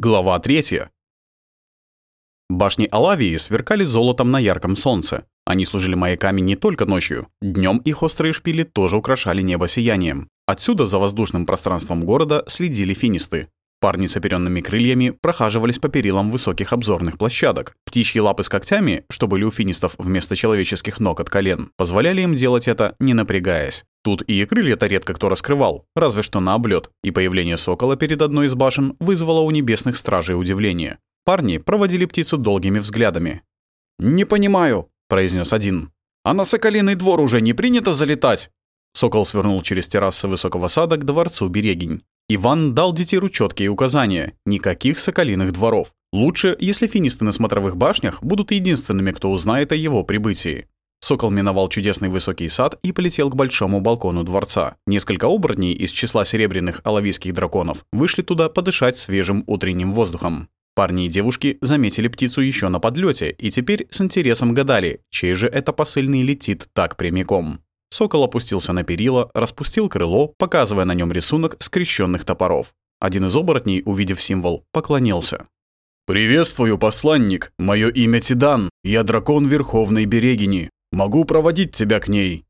Глава 3. Башни Алавии сверкали золотом на ярком солнце. Они служили маяками не только ночью. Днем их острые шпили тоже украшали небо сиянием. Отсюда за воздушным пространством города следили финисты. Парни с оперенными крыльями прохаживались по перилам высоких обзорных площадок. Птичьи лапы с когтями, что были у финистов вместо человеческих ног от колен, позволяли им делать это, не напрягаясь. Тут и крылья-то редко кто раскрывал, разве что на облет, и появление сокола перед одной из башен вызвало у небесных стражей удивление. Парни проводили птицу долгими взглядами. «Не понимаю», — произнес один. «А на Соколиный двор уже не принято залетать?» Сокол свернул через террасы высокого сада к дворцу Берегинь. Иван дал Детиру четкие указания. Никаких соколиных дворов. Лучше, если финисты на смотровых башнях будут единственными, кто узнает о его прибытии. Сокол миновал чудесный высокий сад и полетел к большому балкону дворца. Несколько оборотней из числа серебряных алавийских драконов вышли туда подышать свежим утренним воздухом. Парни и девушки заметили птицу еще на подлете и теперь с интересом гадали, чей же это посыльный летит так прямиком. Сокол опустился на перила, распустил крыло, показывая на нем рисунок скрещенных топоров. Один из оборотней, увидев символ, поклонился. «Приветствую, посланник! Мое имя Тидан. Я дракон Верховной Берегини. Могу проводить тебя к ней».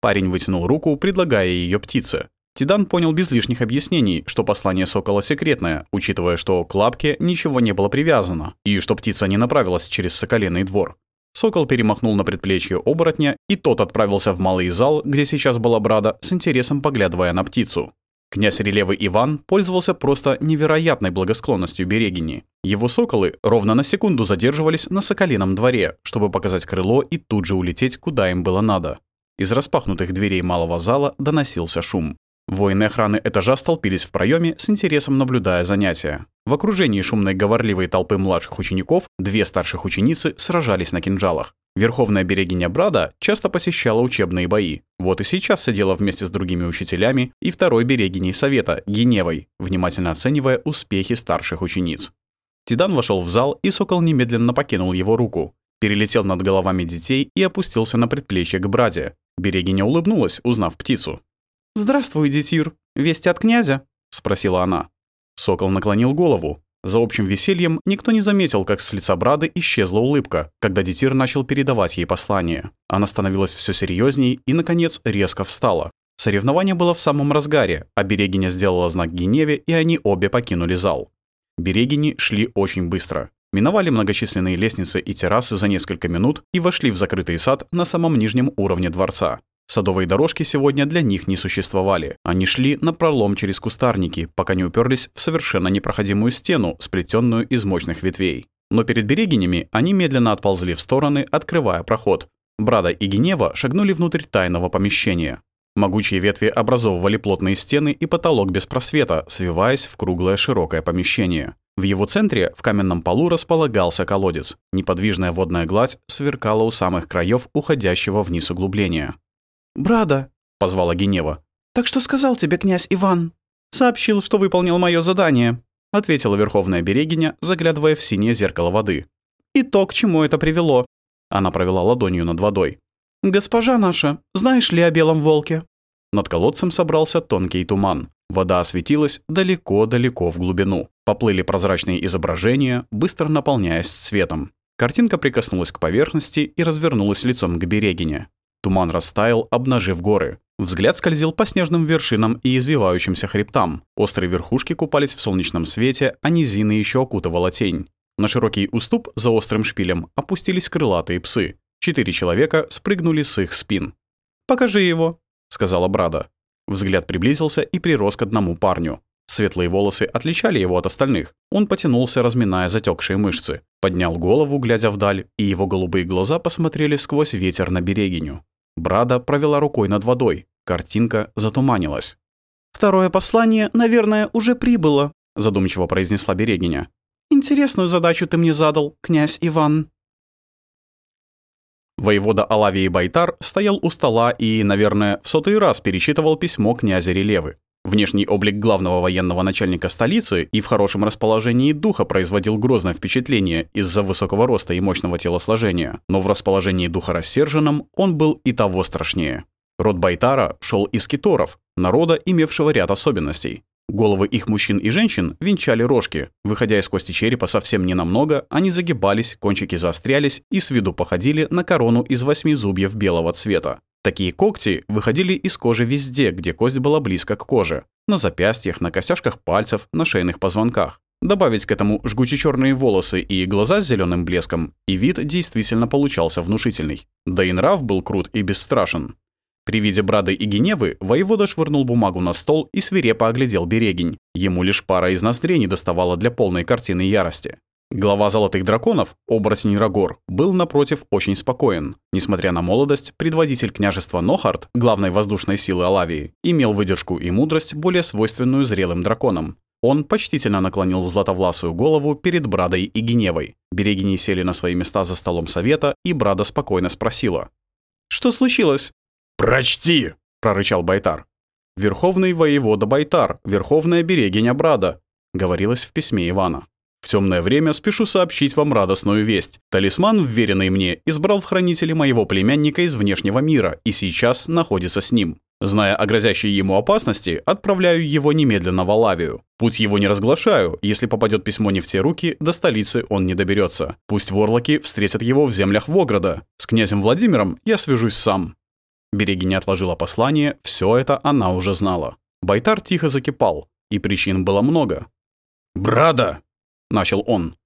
Парень вытянул руку, предлагая ее птице. Тидан понял без лишних объяснений, что послание сокола секретное, учитывая, что к лапке ничего не было привязано, и что птица не направилась через соколиный двор. Сокол перемахнул на предплечье оборотня, и тот отправился в малый зал, где сейчас была Брада, с интересом поглядывая на птицу. Князь Релевы Иван пользовался просто невероятной благосклонностью Берегини. Его соколы ровно на секунду задерживались на Соколином дворе, чтобы показать крыло и тут же улететь, куда им было надо. Из распахнутых дверей малого зала доносился шум. Воины охраны этажа столпились в проеме, с интересом наблюдая занятия. В окружении шумной говорливой толпы младших учеников две старших ученицы сражались на кинжалах. Верховная берегиня Брада часто посещала учебные бои. Вот и сейчас сидела вместе с другими учителями и второй берегиней совета, Геневой, внимательно оценивая успехи старших учениц. Тидан вошел в зал, и сокол немедленно покинул его руку. Перелетел над головами детей и опустился на предплечье к Браде. Берегиня улыбнулась, узнав птицу. «Здравствуй, детир. Вести от князя?» — спросила она. Сокол наклонил голову. За общим весельем никто не заметил, как с лица Брады исчезла улыбка, когда Детир начал передавать ей послание. Она становилась все серьезней и, наконец, резко встала. Соревнование было в самом разгаре, а Берегиня сделала знак Геневе, и они обе покинули зал. Берегини шли очень быстро. Миновали многочисленные лестницы и террасы за несколько минут и вошли в закрытый сад на самом нижнем уровне дворца. Садовые дорожки сегодня для них не существовали. Они шли на пролом через кустарники, пока не уперлись в совершенно непроходимую стену, сплетенную из мощных ветвей. Но перед берегинями они медленно отползли в стороны, открывая проход. Брада и Генева шагнули внутрь тайного помещения. Могучие ветви образовывали плотные стены и потолок без просвета, свиваясь в круглое широкое помещение. В его центре, в каменном полу, располагался колодец. Неподвижная водная гладь сверкала у самых краев уходящего вниз углубления. «Брада», — позвала Генева. «Так что сказал тебе князь Иван?» «Сообщил, что выполнил мое задание», — ответила Верховная Берегиня, заглядывая в синее зеркало воды. «И то, к чему это привело». Она провела ладонью над водой. «Госпожа наша, знаешь ли о белом волке?» Над колодцем собрался тонкий туман. Вода осветилась далеко-далеко в глубину. Поплыли прозрачные изображения, быстро наполняясь цветом. Картинка прикоснулась к поверхности и развернулась лицом к берегине. Туман растаял, обнажив горы. Взгляд скользил по снежным вершинам и извивающимся хребтам. Острые верхушки купались в солнечном свете, а низины еще окутывала тень. На широкий уступ за острым шпилем опустились крылатые псы. Четыре человека спрыгнули с их спин. «Покажи его», — сказала Брада. Взгляд приблизился и прирос к одному парню. Светлые волосы отличали его от остальных. Он потянулся, разминая затекшие мышцы. Поднял голову, глядя вдаль, и его голубые глаза посмотрели сквозь ветер на берегиню. Брада провела рукой над водой. Картинка затуманилась. «Второе послание, наверное, уже прибыло», — задумчиво произнесла Берегиня. «Интересную задачу ты мне задал, князь Иван». Воевода Алавии Байтар стоял у стола и, наверное, в сотый раз перечитывал письмо князя Релевы. Внешний облик главного военного начальника столицы и в хорошем расположении духа производил грозное впечатление из-за высокого роста и мощного телосложения, но в расположении духа рассерженном он был и того страшнее. Род Байтара шел из киторов, народа, имевшего ряд особенностей. Головы их мужчин и женщин венчали рожки. Выходя из кости черепа совсем ненамного, они загибались, кончики заострялись и с виду походили на корону из восьми зубьев белого цвета. Такие когти выходили из кожи везде, где кость была близко к коже. На запястьях, на костяшках пальцев, на шейных позвонках. Добавить к этому жгуче черные волосы и глаза с зеленым блеском, и вид действительно получался внушительный. Да и нрав был крут и бесстрашен. При виде Брады и Геневы воевода швырнул бумагу на стол и свирепо оглядел Берегинь. Ему лишь пара из ноздрей не доставала для полной картины ярости. Глава Золотых Драконов, оборотень Рагор, был, напротив, очень спокоен. Несмотря на молодость, предводитель княжества Нохард, главной воздушной силы Алавии, имел выдержку и мудрость, более свойственную зрелым драконам. Он почтительно наклонил златовласую голову перед Брадой и Геневой. Берегини сели на свои места за столом совета, и Брада спокойно спросила. «Что случилось?» «Прочти!» — прорычал Байтар. «Верховный воевода Байтар, верховная берегиня Брада», — говорилось в письме Ивана. «В темное время спешу сообщить вам радостную весть. Талисман, вверенный мне, избрал в хранителе моего племянника из внешнего мира и сейчас находится с ним. Зная о грозящей ему опасности, отправляю его немедленно в Алавию. Путь его не разглашаю, если попадет письмо не в те руки, до столицы он не доберется. Пусть ворлоки встретят его в землях Вограда. С князем Владимиром я свяжусь сам. Берегиня отложила послание, все это она уже знала. Байтар тихо закипал, и причин было много. «Брада!» — начал он.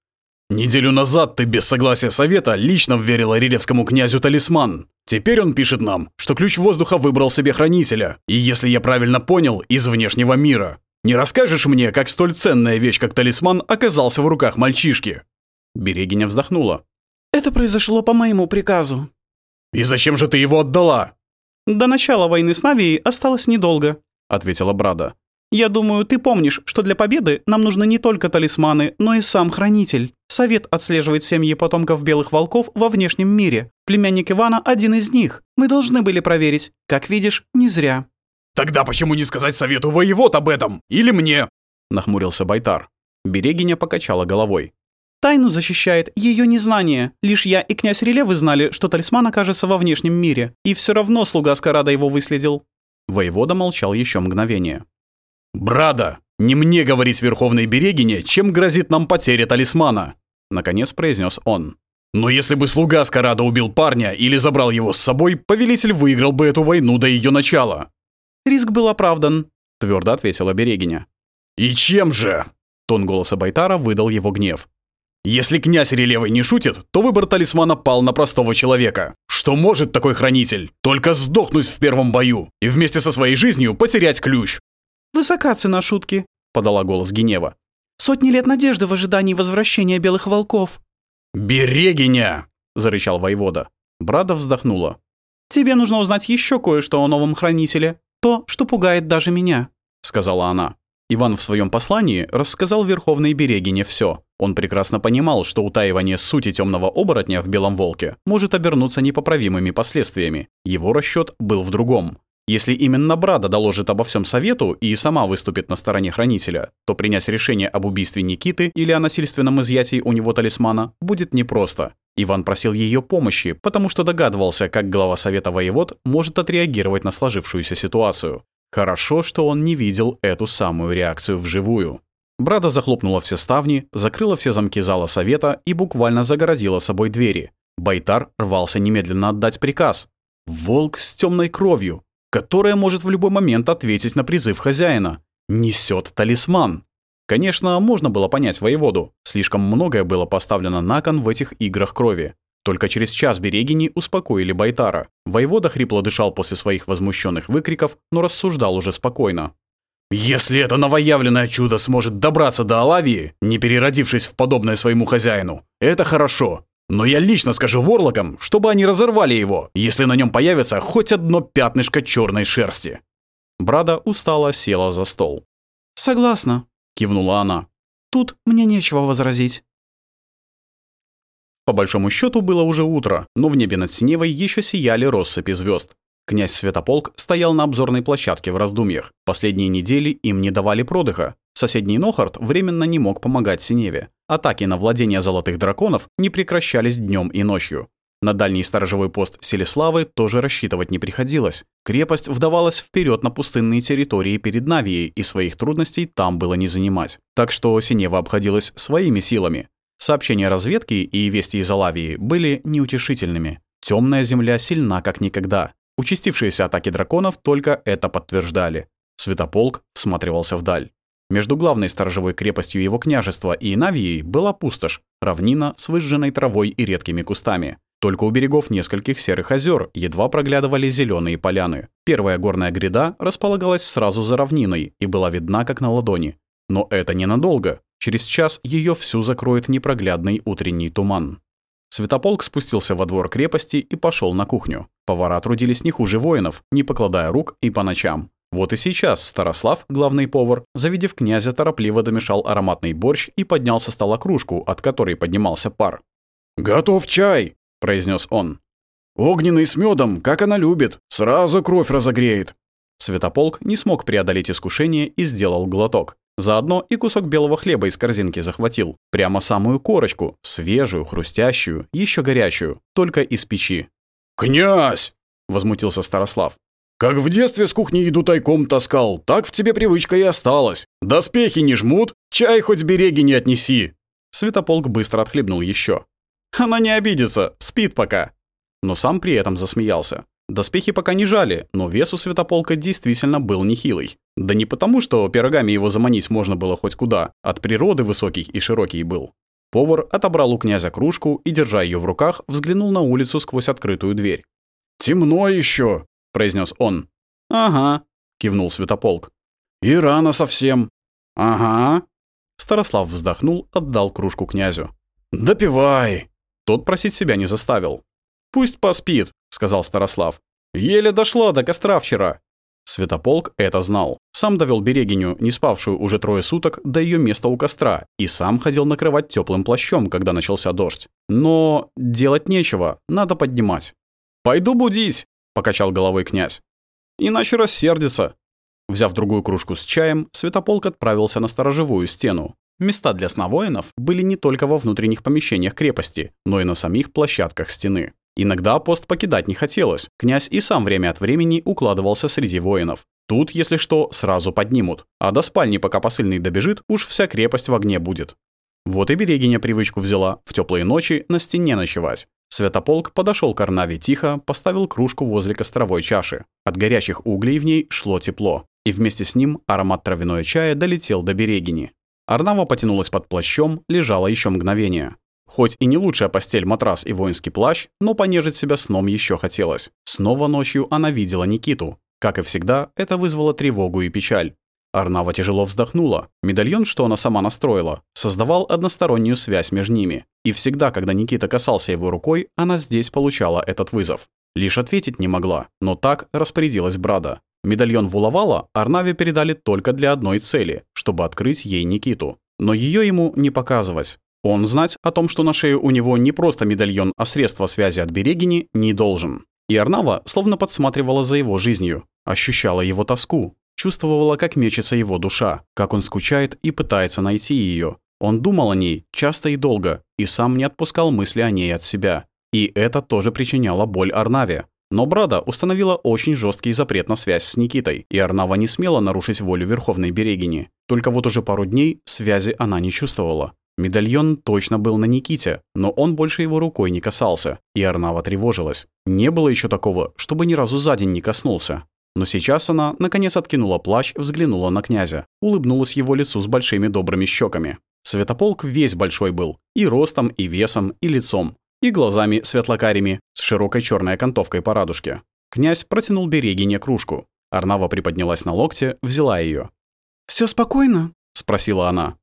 «Неделю назад ты без согласия совета лично вверила рилевскому князю талисман. Теперь он пишет нам, что ключ воздуха выбрал себе хранителя, и, если я правильно понял, из внешнего мира. Не расскажешь мне, как столь ценная вещь, как талисман, оказался в руках мальчишки?» Берегиня вздохнула. «Это произошло по моему приказу». «И зачем же ты его отдала?» «До начала войны с Навией осталось недолго», — ответила Брада. «Я думаю, ты помнишь, что для победы нам нужны не только талисманы, но и сам Хранитель. Совет отслеживает семьи потомков Белых Волков во внешнем мире. Племянник Ивана один из них. Мы должны были проверить. Как видишь, не зря». «Тогда почему не сказать Совету воевод об этом? Или мне?» — нахмурился Байтар. Берегиня покачала головой. Тайну защищает ее незнание. Лишь я и князь Релевы знали, что талисман окажется во внешнем мире. И все равно слуга Скарада его выследил». Воевода молчал еще мгновение. «Брада, не мне говорить Верховной Берегине, чем грозит нам потеря талисмана», — наконец произнес он. «Но если бы слуга Скарада убил парня или забрал его с собой, повелитель выиграл бы эту войну до ее начала». «Риск был оправдан», — твердо ответила Берегиня. «И чем же?» Тон голоса Байтара выдал его гнев. Если князь Релевый не шутит, то выбор талисмана пал на простого человека. Что может такой хранитель? Только сдохнуть в первом бою и вместе со своей жизнью потерять ключ. «Высока цена шутки», — подала голос Генева. «Сотни лет надежды в ожидании возвращения белых волков». «Берегиня!» — зарычал воевода. Брада вздохнула. «Тебе нужно узнать еще кое-что о новом хранителе. То, что пугает даже меня», — сказала она. Иван в своем послании рассказал Верховной Берегине все. Он прекрасно понимал, что утаивание сути темного оборотня в Белом Волке может обернуться непоправимыми последствиями. Его расчет был в другом. Если именно Брада доложит обо всем совету и сама выступит на стороне хранителя, то принять решение об убийстве Никиты или о насильственном изъятии у него талисмана будет непросто. Иван просил ее помощи, потому что догадывался, как глава совета воевод может отреагировать на сложившуюся ситуацию. Хорошо, что он не видел эту самую реакцию вживую. Брада захлопнула все ставни, закрыла все замки зала совета и буквально загородила собой двери. Байтар рвался немедленно отдать приказ. Волк с темной кровью, которая может в любой момент ответить на призыв хозяина. Несет талисман. Конечно, можно было понять воеводу. Слишком многое было поставлено на кон в этих играх крови. Только через час берегини успокоили Байтара. Воевода хрипло дышал после своих возмущенных выкриков, но рассуждал уже спокойно. Если это новоявленное чудо сможет добраться до Алавии, не переродившись в подобное своему хозяину, это хорошо. Но я лично скажу ворлокам, чтобы они разорвали его, если на нем появится хоть одно пятнышко черной шерсти. Брада устало села за стол. «Согласна», — кивнула она. «Тут мне нечего возразить». По большому счету было уже утро, но в небе над Синевой еще сияли россыпи звезд. Князь Святополк стоял на обзорной площадке в раздумьях. Последние недели им не давали продыха. Соседний Нохард временно не мог помогать Синеве. Атаки на владение золотых драконов не прекращались днем и ночью. На дальний сторожевой пост Селеславы тоже рассчитывать не приходилось. Крепость вдавалась вперед на пустынные территории перед Навией, и своих трудностей там было не занимать. Так что Синева обходилась своими силами. Сообщения разведки и вести из Алавии были неутешительными. Темная земля сильна как никогда. Участившиеся атаки драконов только это подтверждали. Святополк всматривался вдаль. Между главной сторожевой крепостью его княжества и Навией была пустошь, равнина с выжженной травой и редкими кустами. Только у берегов нескольких серых озер едва проглядывали зеленые поляны. Первая горная гряда располагалась сразу за равниной и была видна как на ладони. Но это ненадолго. Через час ее всю закроет непроглядный утренний туман. Святополк спустился во двор крепости и пошел на кухню. Повара трудились не хуже воинов, не покладая рук и по ночам. Вот и сейчас Старослав, главный повар, завидев князя, торопливо домешал ароматный борщ и поднял со стола кружку, от которой поднимался пар. «Готов чай!» — произнес он. «Огненный с медом, как она любит, сразу кровь разогреет». Святополк не смог преодолеть искушение и сделал глоток. Заодно и кусок белого хлеба из корзинки захватил. Прямо самую корочку, свежую, хрустящую, еще горячую, только из печи. «Князь!» — возмутился Старослав. Как в детстве с кухни еду тайком таскал, так в тебе привычка и осталась. Доспехи не жмут, чай хоть береги не отнеси». Святополк быстро отхлебнул еще. «Она не обидится, спит пока». Но сам при этом засмеялся. Доспехи пока не жали, но вес у Святополка действительно был нехилый. Да не потому, что пирогами его заманить можно было хоть куда, от природы высокий и широкий был. Повар отобрал у князя кружку и, держа ее в руках, взглянул на улицу сквозь открытую дверь. «Темно еще, произнес он. «Ага», — кивнул Святополк. «И рано совсем». «Ага». Старослав вздохнул, отдал кружку князю. «Допивай!» Тот просить себя не заставил. «Пусть поспит», — сказал Старослав. «Еле дошло до костра вчера». Святополк это знал. Сам довел Берегиню, не спавшую уже трое суток, до ее места у костра, и сам ходил накрывать теплым плащом, когда начался дождь. Но делать нечего, надо поднимать. «Пойду будить», покачал головой князь. Иначе рассердится. Взяв другую кружку с чаем, Святополк отправился на сторожевую стену. Места для сна воинов были не только во внутренних помещениях крепости, но и на самих площадках стены. Иногда пост покидать не хотелось. Князь и сам время от времени укладывался среди воинов. Тут, если что, сразу поднимут. А до спальни, пока посыльный добежит, уж вся крепость в огне будет. Вот и Берегиня привычку взяла в теплые ночи на стене ночевать. Святополк подошел к Арнаве тихо, поставил кружку возле костровой чаши. От горячих углей в ней шло тепло, и вместе с ним аромат травяной чая долетел до берегини. Арнава потянулась под плащом, лежала еще мгновение. Хоть и не лучшая постель, матрас и воинский плащ, но понежить себя сном еще хотелось. Снова ночью она видела Никиту. Как и всегда, это вызвало тревогу и печаль. Арнава тяжело вздохнула. Медальон, что она сама настроила, создавал одностороннюю связь между ними. И всегда, когда Никита касался его рукой, она здесь получала этот вызов. Лишь ответить не могла, но так распорядилась Брада. Медальон Вуловала Арнаве передали только для одной цели, чтобы открыть ей Никиту. Но ее ему не показывать. Он знать о том, что на шее у него не просто медальон, а средство связи от Берегини, не должен. И Арнава словно подсматривала за его жизнью, ощущала его тоску, Чувствовала, как мечется его душа, как он скучает и пытается найти ее. Он думал о ней часто и долго, и сам не отпускал мысли о ней от себя. И это тоже причиняло боль Арнаве. Но Брада установила очень жесткий запрет на связь с Никитой, и Арнава не смела нарушить волю Верховной Берегини. Только вот уже пару дней связи она не чувствовала. Медальон точно был на Никите, но он больше его рукой не касался, и Арнава тревожилась. Не было еще такого, чтобы ни разу за день не коснулся. Но сейчас она, наконец, откинула плащ, взглянула на князя, улыбнулась его лицу с большими добрыми щеками. Светополк весь большой был, и ростом, и весом, и лицом, и глазами светлокарими, с широкой черной окантовкой по радужке. Князь протянул Берегине кружку. Арнава приподнялась на локте, взяла ее. Все спокойно?» — спросила она.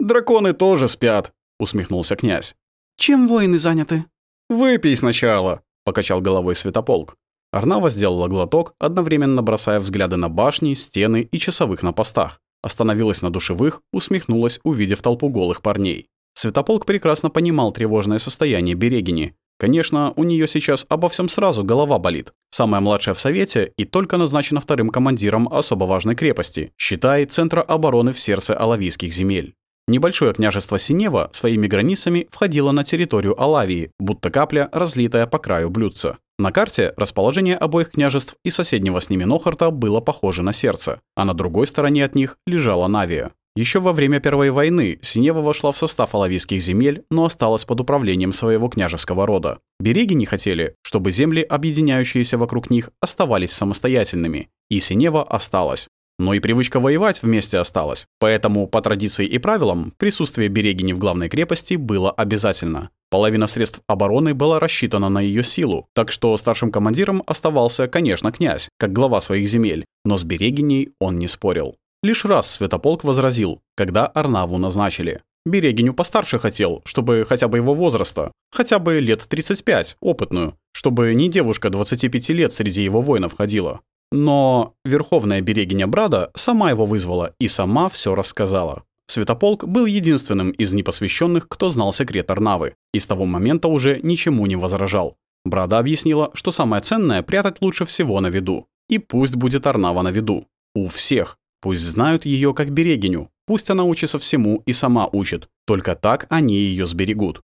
«Драконы тоже спят», — усмехнулся князь. «Чем воины заняты?» «Выпей сначала», — покачал головой Светополк. Арнава сделала глоток, одновременно бросая взгляды на башни, стены и часовых на постах. Остановилась на душевых, усмехнулась, увидев толпу голых парней. Святополк прекрасно понимал тревожное состояние Берегини. Конечно, у нее сейчас обо всем сразу голова болит. Самая младшая в Совете и только назначена вторым командиром особо важной крепости, считай, центра обороны в сердце Алавийских земель. Небольшое княжество Синева своими границами входило на территорию Алавии, будто капля, разлитая по краю блюдца. На карте расположение обоих княжеств и соседнего с ними Нохарта было похоже на сердце, а на другой стороне от них лежала Навия. Еще во время Первой войны Синева вошла в состав алавийских земель, но осталась под управлением своего княжеского рода. Береги не хотели, чтобы земли, объединяющиеся вокруг них, оставались самостоятельными, и Синева осталась. Но и привычка воевать вместе осталась, поэтому по традиции и правилам присутствие Берегини в главной крепости было обязательно. Половина средств обороны была рассчитана на ее силу, так что старшим командиром оставался, конечно, князь, как глава своих земель, но с Берегиней он не спорил. Лишь раз Святополк возразил, когда Арнаву назначили. Берегиню постарше хотел, чтобы хотя бы его возраста, хотя бы лет 35, опытную, чтобы не девушка 25 лет среди его воинов ходила. Но верховная берегиня Брада сама его вызвала и сама все рассказала. Святополк был единственным из непосвященных, кто знал секрет Арнавы, и с того момента уже ничему не возражал. Брада объяснила, что самое ценное прятать лучше всего на виду. И пусть будет Арнава на виду. У всех. Пусть знают ее как берегиню. Пусть она учится всему и сама учит. Только так они ее сберегут.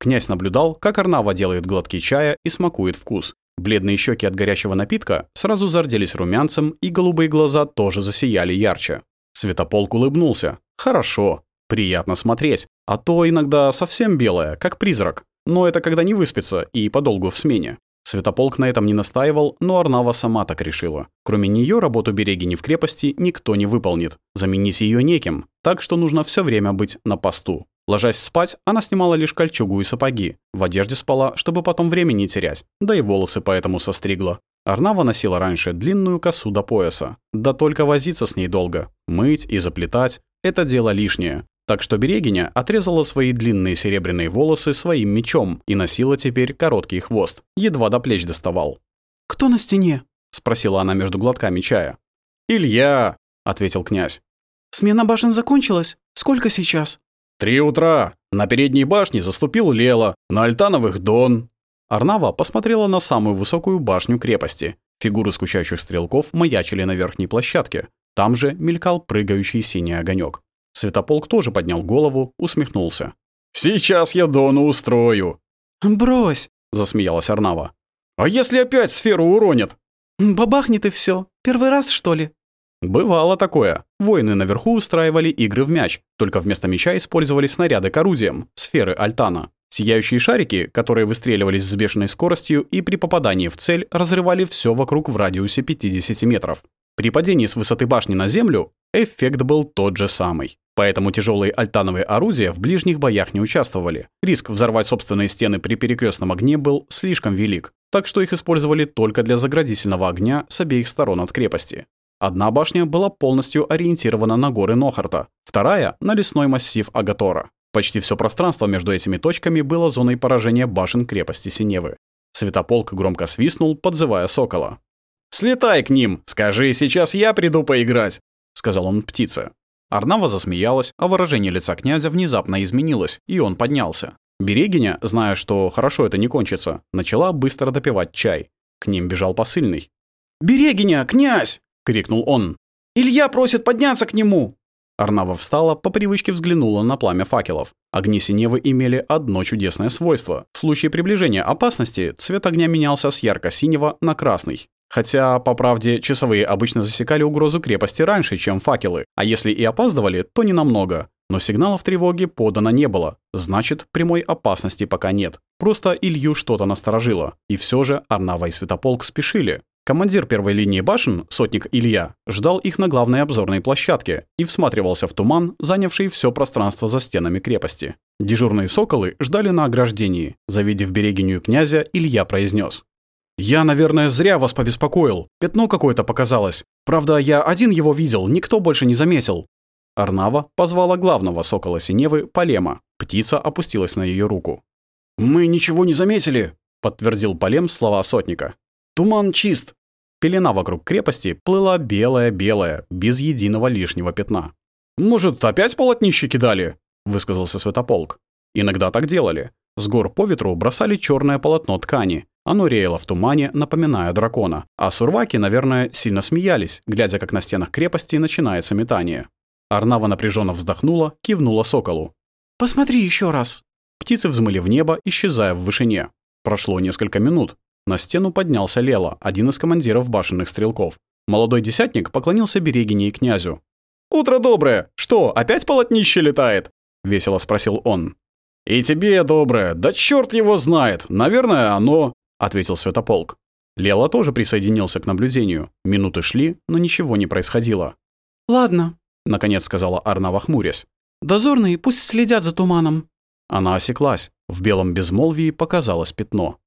Князь наблюдал, как Арнава делает глотки чая и смакует вкус. Бледные щеки от горячего напитка сразу зарделись румянцем, и голубые глаза тоже засияли ярче. Светополк улыбнулся. «Хорошо. Приятно смотреть. А то иногда совсем белая, как призрак. Но это когда не выспится и подолгу в смене». Светополк на этом не настаивал, но Арнава сама так решила. Кроме нее работу Берегини в крепости никто не выполнит. Заменить ее неким. Так что нужно все время быть на посту. Ложась спать, она снимала лишь кольчугу и сапоги. В одежде спала, чтобы потом времени не терять, да и волосы поэтому состригла. Арнава носила раньше длинную косу до пояса. Да только возиться с ней долго. Мыть и заплетать — это дело лишнее. Так что Берегиня отрезала свои длинные серебряные волосы своим мечом и носила теперь короткий хвост. Едва до плеч доставал. «Кто на стене?» — спросила она между глотками чая. «Илья!» — ответил князь. «Смена башен закончилась? Сколько сейчас?» «Три утра. На передней башне заступил Лела, на Альтановых Дон». Арнава посмотрела на самую высокую башню крепости. Фигуры скучающих стрелков маячили на верхней площадке. Там же мелькал прыгающий синий огонек. Светополк тоже поднял голову, усмехнулся. «Сейчас я Дону устрою». «Брось», — засмеялась Арнава. «А если опять сферу уронят?» «Бабахнет и все. Первый раз, что ли?» Бывало такое. Воины наверху устраивали игры в мяч, только вместо мяча использовали снаряды к орудиям, сферы Альтана. Сияющие шарики, которые выстреливались с бешеной скоростью и при попадании в цель разрывали все вокруг в радиусе 50 метров. При падении с высоты башни на землю эффект был тот же самый. Поэтому тяжелые альтановые орудия в ближних боях не участвовали. Риск взорвать собственные стены при перекрестном огне был слишком велик, так что их использовали только для заградительного огня с обеих сторон от крепости. Одна башня была полностью ориентирована на горы Нохарта, вторая — на лесной массив Агатора. Почти все пространство между этими точками было зоной поражения башен крепости Синевы. Светополк громко свистнул, подзывая сокола. «Слетай к ним! Скажи, сейчас я приду поиграть!» — сказал он птице. Арнава засмеялась, а выражение лица князя внезапно изменилось, и он поднялся. Берегиня, зная, что хорошо это не кончится, начала быстро допивать чай. К ним бежал посыльный. «Берегиня, князь!» Крикнул он. «Илья просит подняться к нему!» Арнава встала, по привычке взглянула на пламя факелов. Огни синевы имели одно чудесное свойство. В случае приближения опасности цвет огня менялся с ярко-синего на красный. Хотя, по правде, часовые обычно засекали угрозу крепости раньше, чем факелы, а если и опаздывали, то не намного. Но сигналов тревоги подано не было. Значит, прямой опасности пока нет. Просто Илью что-то насторожило. И все же Арнава и Святополк спешили. Командир первой линии башен, сотник Илья, ждал их на главной обзорной площадке и всматривался в туман, занявший все пространство за стенами крепости. Дежурные соколы ждали на ограждении. Завидев берегиню князя, Илья произнес: «Я, наверное, зря вас побеспокоил. Пятно какое-то показалось. Правда, я один его видел, никто больше не заметил». Арнава позвала главного сокола Синевы, Полема. Птица опустилась на ее руку. «Мы ничего не заметили», — подтвердил Полем слова сотника. «Туман чист. Пелена вокруг крепости плыла белая-белая, без единого лишнего пятна. «Может, опять полотнище кидали?» — высказался Святополк. Иногда так делали. С гор по ветру бросали черное полотно ткани. Оно реяло в тумане, напоминая дракона. А сурваки, наверное, сильно смеялись, глядя, как на стенах крепости начинается метание. Арнава напряженно вздохнула, кивнула соколу. «Посмотри еще раз!» Птицы взмыли в небо, исчезая в вышине. Прошло несколько минут. На стену поднялся Лела, один из командиров башенных стрелков. Молодой десятник поклонился Берегине и князю. «Утро доброе! Что, опять полотнище летает?» — весело спросил он. «И тебе доброе! Да черт его знает! Наверное, оно...» — ответил Святополк. Лела тоже присоединился к наблюдению. Минуты шли, но ничего не происходило. «Ладно», — наконец сказала Арнава хмурясь. «Дозорные пусть следят за туманом». Она осеклась. В белом безмолвии показалось пятно.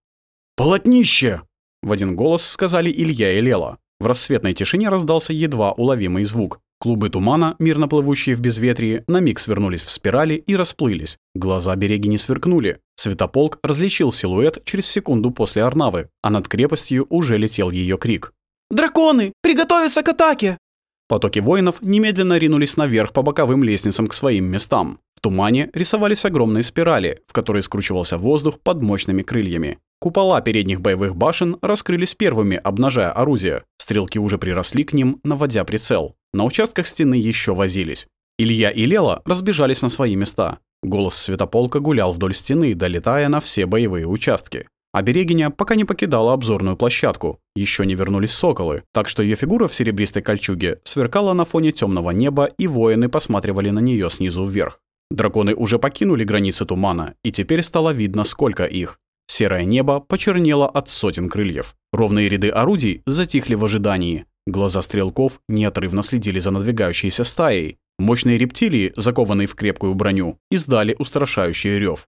«Полотнище!» — в один голос сказали Илья и Лела. В рассветной тишине раздался едва уловимый звук. Клубы тумана, мирно плывущие в безветрии, на миг свернулись в спирали и расплылись. Глаза береги не сверкнули. Светополк различил силуэт через секунду после Арнавы, а над крепостью уже летел ее крик. «Драконы! Приготовиться к атаке!» Потоки воинов немедленно ринулись наверх по боковым лестницам к своим местам. Тумане рисовались огромные спирали, в которые скручивался воздух под мощными крыльями. Купола передних боевых башен раскрылись первыми, обнажая орудия. Стрелки уже приросли к ним, наводя прицел. На участках стены еще возились. Илья и Лела разбежались на свои места. Голос Светополка гулял вдоль стены, долетая на все боевые участки. А Берегиня пока не покидала обзорную площадку. Еще не вернулись соколы, так что ее фигура в серебристой кольчуге сверкала на фоне темного неба, и воины посматривали на нее снизу вверх. Драконы уже покинули границы тумана, и теперь стало видно, сколько их. Серое небо почернело от сотен крыльев. Ровные ряды орудий затихли в ожидании. Глаза стрелков неотрывно следили за надвигающейся стаей. Мощные рептилии, закованные в крепкую броню, издали устрашающий рев.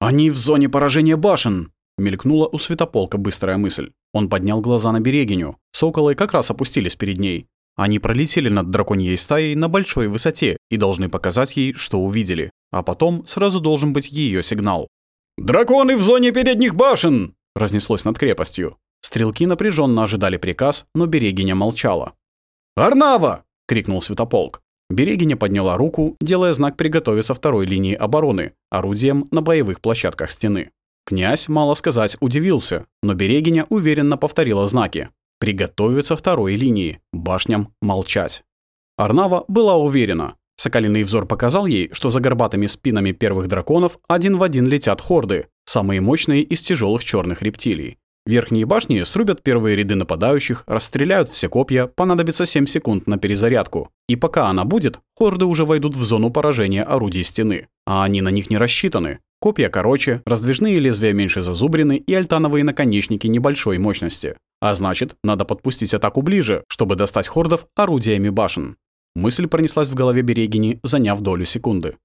«Они в зоне поражения башен!» Мелькнула у Светополка быстрая мысль. Он поднял глаза на берегиню. Соколы как раз опустились перед ней. Они пролетели над драконьей стаей на большой высоте и должны показать ей, что увидели. А потом сразу должен быть ее сигнал. «Драконы в зоне передних башен!» — разнеслось над крепостью. Стрелки напряженно ожидали приказ, но Берегиня молчала. «Арнава!» — крикнул Святополк. Берегиня подняла руку, делая знак приготовиться второй линии обороны, орудием на боевых площадках стены. Князь, мало сказать, удивился, но Берегиня уверенно повторила знаки. Приготовиться второй линии, башням молчать. Арнава была уверена. Соколиный взор показал ей, что за горбатыми спинами первых драконов один в один летят хорды, самые мощные из тяжелых черных рептилий. Верхние башни срубят первые ряды нападающих, расстреляют все копья, понадобится 7 секунд на перезарядку. И пока она будет, хорды уже войдут в зону поражения орудий стены. А они на них не рассчитаны. Копья короче, раздвижные лезвия меньше зазубрены и альтановые наконечники небольшой мощности. А значит, надо подпустить атаку ближе, чтобы достать хордов орудиями башен. Мысль пронеслась в голове Берегини, заняв долю секунды.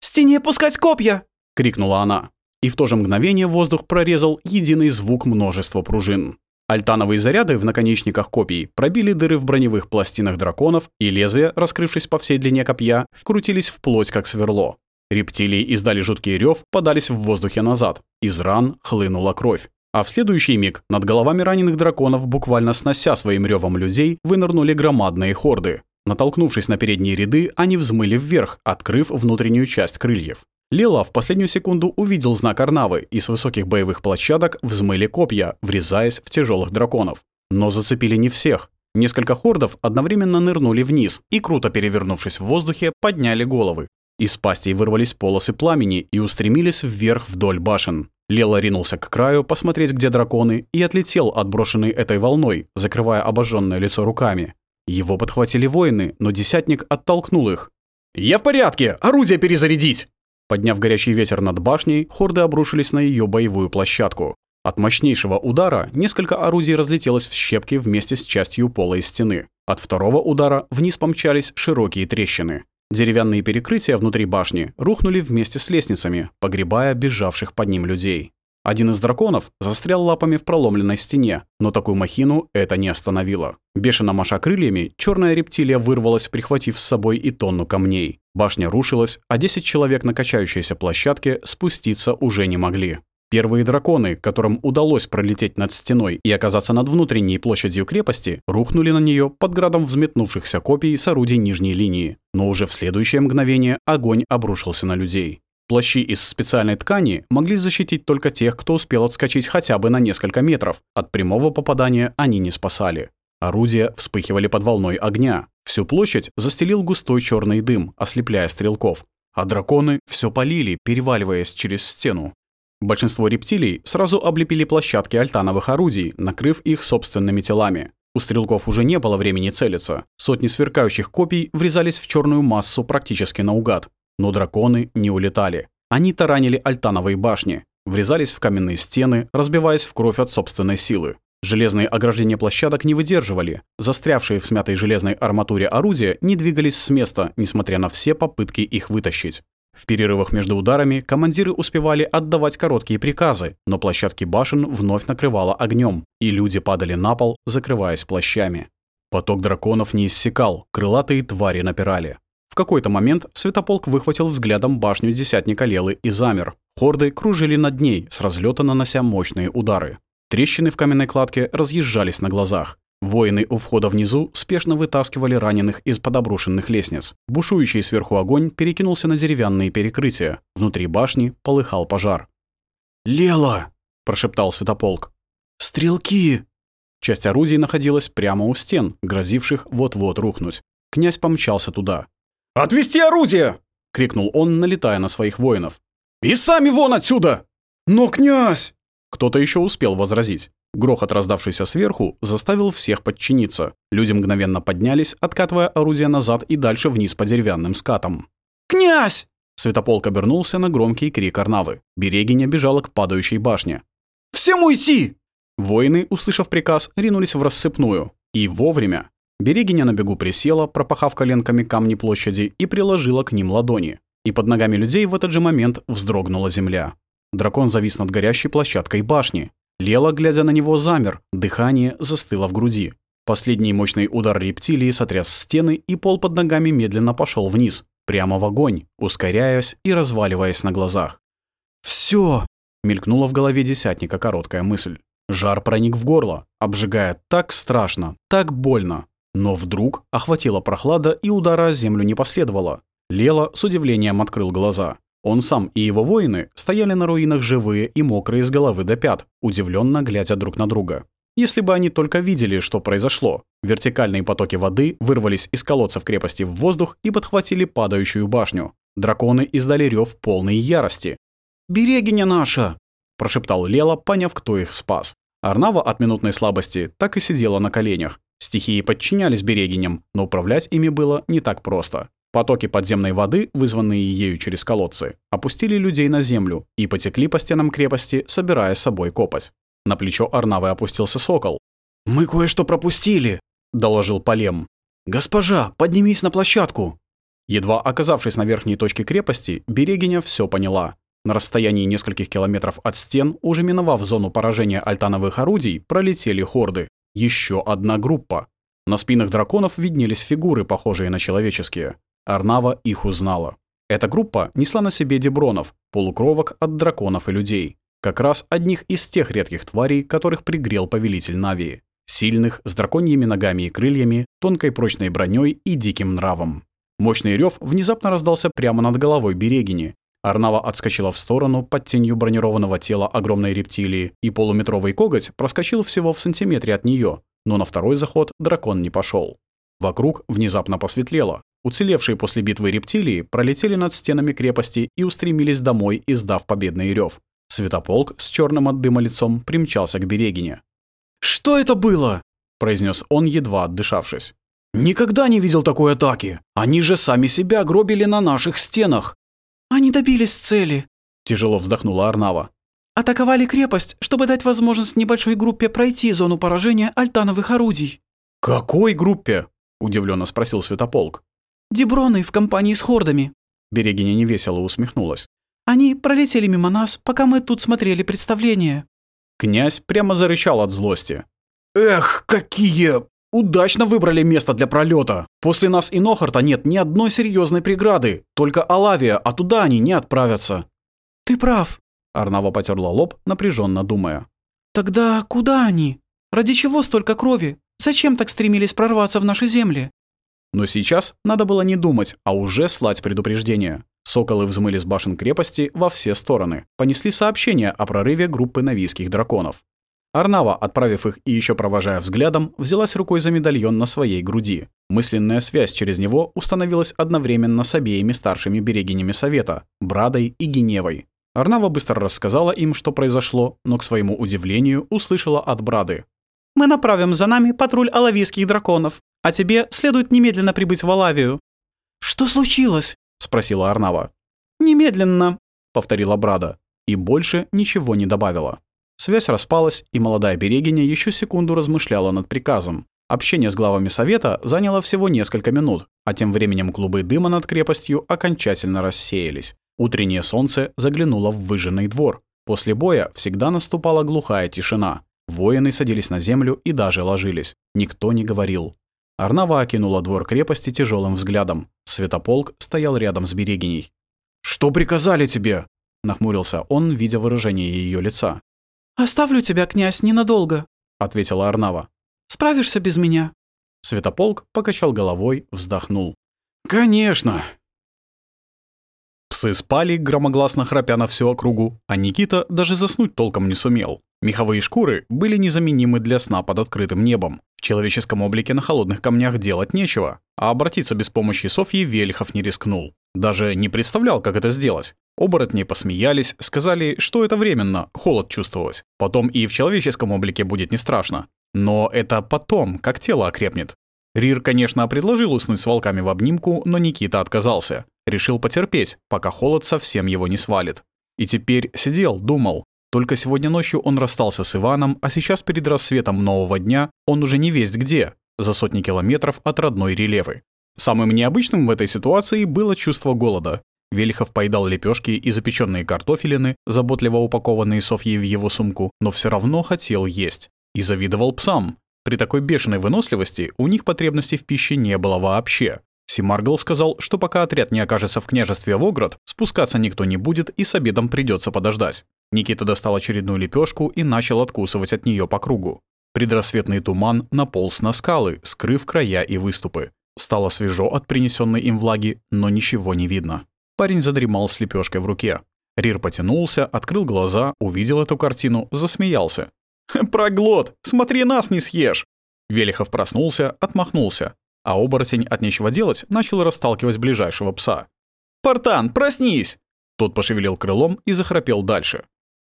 «Стене пускать копья!» — крикнула она. И в то же мгновение воздух прорезал единый звук множества пружин. Альтановые заряды в наконечниках копий пробили дыры в броневых пластинах драконов, и лезвия, раскрывшись по всей длине копья, вкрутились вплоть как сверло. Рептилии издали жуткий рев, подались в воздухе назад. Из ран хлынула кровь. А в следующий миг над головами раненых драконов, буквально снося своим ревом людей, вынырнули громадные хорды. Натолкнувшись на передние ряды, они взмыли вверх, открыв внутреннюю часть крыльев. Лила в последнюю секунду увидел знак Арнавы, и с высоких боевых площадок взмыли копья, врезаясь в тяжелых драконов. Но зацепили не всех. Несколько хордов одновременно нырнули вниз и, круто перевернувшись в воздухе, подняли головы. Из пастей вырвались полосы пламени и устремились вверх вдоль башен. Лела ринулся к краю посмотреть, где драконы, и отлетел, отброшенный этой волной, закрывая обожженное лицо руками. Его подхватили воины, но десятник оттолкнул их. «Я в порядке! Орудие перезарядить!» Подняв горячий ветер над башней, хорды обрушились на ее боевую площадку. От мощнейшего удара несколько орудий разлетелось в щепки вместе с частью пола и стены. От второго удара вниз помчались широкие трещины. Деревянные перекрытия внутри башни рухнули вместе с лестницами, погребая бежавших под ним людей. Один из драконов застрял лапами в проломленной стене, но такую махину это не остановило. Бешено маша крыльями, черная рептилия вырвалась, прихватив с собой и тонну камней. Башня рушилась, а 10 человек на качающейся площадке спуститься уже не могли. Первые драконы, которым удалось пролететь над стеной и оказаться над внутренней площадью крепости, рухнули на нее под градом взметнувшихся копий с орудий нижней линии. Но уже в следующее мгновение огонь обрушился на людей. Плащи из специальной ткани могли защитить только тех, кто успел отскочить хотя бы на несколько метров. От прямого попадания они не спасали. Орудия вспыхивали под волной огня. Всю площадь застелил густой черный дым, ослепляя стрелков. А драконы все полили, переваливаясь через стену. Большинство рептилий сразу облепили площадки альтановых орудий, накрыв их собственными телами. У стрелков уже не было времени целиться. Сотни сверкающих копий врезались в черную массу практически наугад. Но драконы не улетали. Они таранили альтановые башни, врезались в каменные стены, разбиваясь в кровь от собственной силы. Железные ограждения площадок не выдерживали. Застрявшие в смятой железной арматуре орудия не двигались с места, несмотря на все попытки их вытащить. В перерывах между ударами командиры успевали отдавать короткие приказы, но площадки башен вновь накрывало огнем, и люди падали на пол, закрываясь плащами. Поток драконов не иссякал, крылатые твари напирали. В какой-то момент Святополк выхватил взглядом башню Десятника Лелы и замер. Хорды кружили над ней, с разлета нанося мощные удары. Трещины в каменной кладке разъезжались на глазах. Воины у входа внизу спешно вытаскивали раненых из-под обрушенных лестниц. Бушующий сверху огонь перекинулся на деревянные перекрытия. Внутри башни полыхал пожар. «Лела!» – прошептал Святополк. «Стрелки!» Часть орудий находилась прямо у стен, грозивших вот-вот рухнуть. Князь помчался туда. «Отвести орудие!» — крикнул он, налетая на своих воинов. «И сами вон отсюда!» «Но, князь!» Кто-то еще успел возразить. Грохот, раздавшийся сверху, заставил всех подчиниться. Люди мгновенно поднялись, откатывая орудие назад и дальше вниз по деревянным скатам. «Князь!» Святополк обернулся на громкий крик Арнавы. Берегиня бежала к падающей башне. «Всем уйти!» Воины, услышав приказ, ринулись в рассыпную. И вовремя. Берегиня на бегу присела, пропахав коленками камни площади, и приложила к ним ладони. И под ногами людей в этот же момент вздрогнула земля. Дракон завис над горящей площадкой башни. Лела, глядя на него, замер, дыхание застыло в груди. Последний мощный удар рептилии сотряс стены, и пол под ногами медленно пошел вниз, прямо в огонь, ускоряясь и разваливаясь на глазах. Все! мелькнула в голове десятника короткая мысль. Жар проник в горло, обжигая так страшно, так больно. Но вдруг охватила прохлада, и удара землю не последовало. Лела с удивлением открыл глаза. Он сам и его воины стояли на руинах живые и мокрые с головы до пят, удивленно глядя друг на друга. Если бы они только видели, что произошло. Вертикальные потоки воды вырвались из колодцев крепости в воздух и подхватили падающую башню. Драконы издали рев полной ярости. «Берегиня наша!» – прошептал Лела, поняв, кто их спас. Арнава от минутной слабости так и сидела на коленях. Стихии подчинялись берегиням, но управлять ими было не так просто. Потоки подземной воды, вызванные ею через колодцы, опустили людей на землю и потекли по стенам крепости, собирая с собой копоть. На плечо Арнавы опустился сокол. «Мы кое-что пропустили», — доложил Полем. «Госпожа, поднимись на площадку!» Едва оказавшись на верхней точке крепости, Берегиня все поняла. На расстоянии нескольких километров от стен, уже миновав зону поражения альтановых орудий, пролетели хорды. Еще одна группа. На спинах драконов виднелись фигуры, похожие на человеческие. Арнава их узнала. Эта группа несла на себе дебронов, полукровок от драконов и людей. Как раз одних из тех редких тварей, которых пригрел повелитель Навии. Сильных, с драконьими ногами и крыльями, тонкой прочной броней и диким нравом. Мощный рев внезапно раздался прямо над головой Берегини. Арнава отскочила в сторону под тенью бронированного тела огромной рептилии, и полуметровый коготь проскочил всего в сантиметре от нее, но на второй заход дракон не пошел. Вокруг внезапно посветлело. Уцелевшие после битвы рептилии пролетели над стенами крепости и устремились домой, издав победный рев. Светополк с черным от дыма лицом примчался к Берегине. «Что это было?» — произнес он, едва отдышавшись. «Никогда не видел такой атаки! Они же сами себя гробили на наших стенах!» «Они добились цели», — тяжело вздохнула Арнава. «Атаковали крепость, чтобы дать возможность небольшой группе пройти зону поражения альтановых орудий». «Какой группе?» — удивленно спросил Светополк. Деброны в компании с хордами». Берегиня невесело усмехнулась. «Они пролетели мимо нас, пока мы тут смотрели представление». Князь прямо зарычал от злости. «Эх, какие! Удачно выбрали место для пролета. После нас и Нохарта нет ни одной серьезной преграды, только Алавия, а туда они не отправятся». «Ты прав», — Арнава потерла лоб, напряженно думая. «Тогда куда они? Ради чего столько крови? Зачем так стремились прорваться в наши земли?» Но сейчас надо было не думать, а уже слать предупреждение. Соколы взмыли с башен крепости во все стороны, понесли сообщение о прорыве группы навийских драконов. Арнава, отправив их и еще провожая взглядом, взялась рукой за медальон на своей груди. Мысленная связь через него установилась одновременно с обеими старшими берегинями Совета — Брадой и Геневой. Арнава быстро рассказала им, что произошло, но, к своему удивлению, услышала от Брады. «Мы направим за нами патруль алавийских драконов, а тебе следует немедленно прибыть в Алавию». «Что случилось?» — спросила Арнава. «Немедленно», — повторила Брада, и больше ничего не добавила. Связь распалась, и молодая берегиня еще секунду размышляла над приказом. Общение с главами совета заняло всего несколько минут, а тем временем клубы дыма над крепостью окончательно рассеялись. Утреннее солнце заглянуло в выжженный двор. После боя всегда наступала глухая тишина. Воины садились на землю и даже ложились. Никто не говорил. Арнава окинула двор крепости тяжелым взглядом. Светополк стоял рядом с берегиней. «Что приказали тебе?» — нахмурился он, видя выражение ее лица. «Оставлю тебя, князь, ненадолго», — ответила Арнава. «Справишься без меня?» Светополк покачал головой, вздохнул. «Конечно!» Псы спали, громогласно храпя на всю округу, а Никита даже заснуть толком не сумел. Меховые шкуры были незаменимы для сна под открытым небом. В человеческом облике на холодных камнях делать нечего, а обратиться без помощи Софьи Велихов не рискнул. Даже не представлял, как это сделать. Оборотни посмеялись, сказали, что это временно, холод чувствовалось. Потом и в человеческом облике будет не страшно. Но это потом, как тело окрепнет. Рир, конечно, предложил уснуть с волками в обнимку, но Никита отказался. Решил потерпеть, пока холод совсем его не свалит. И теперь сидел, думал. Только сегодня ночью он расстался с Иваном, а сейчас перед рассветом нового дня он уже не весть где, за сотни километров от родной релевы. Самым необычным в этой ситуации было чувство голода. Велихов поедал лепешки и запеченные картофелины, заботливо упакованные Софьей в его сумку, но все равно хотел есть. И завидовал псам. При такой бешеной выносливости у них потребностей в пище не было вообще. Симаргл сказал, что пока отряд не окажется в княжестве Воград, спускаться никто не будет и с обедом придется подождать. Никита достал очередную лепешку и начал откусывать от нее по кругу. Предрассветный туман наполз на скалы, скрыв края и выступы. Стало свежо от принесенной им влаги, но ничего не видно. Парень задремал с лепешкой в руке. Рир потянулся, открыл глаза, увидел эту картину, засмеялся. «Проглот! Смотри, нас не съешь!» Велихов проснулся, отмахнулся, а оборотень от нечего делать начал расталкивать ближайшего пса. «Партан, проснись!» Тот пошевелил крылом и захрапел дальше.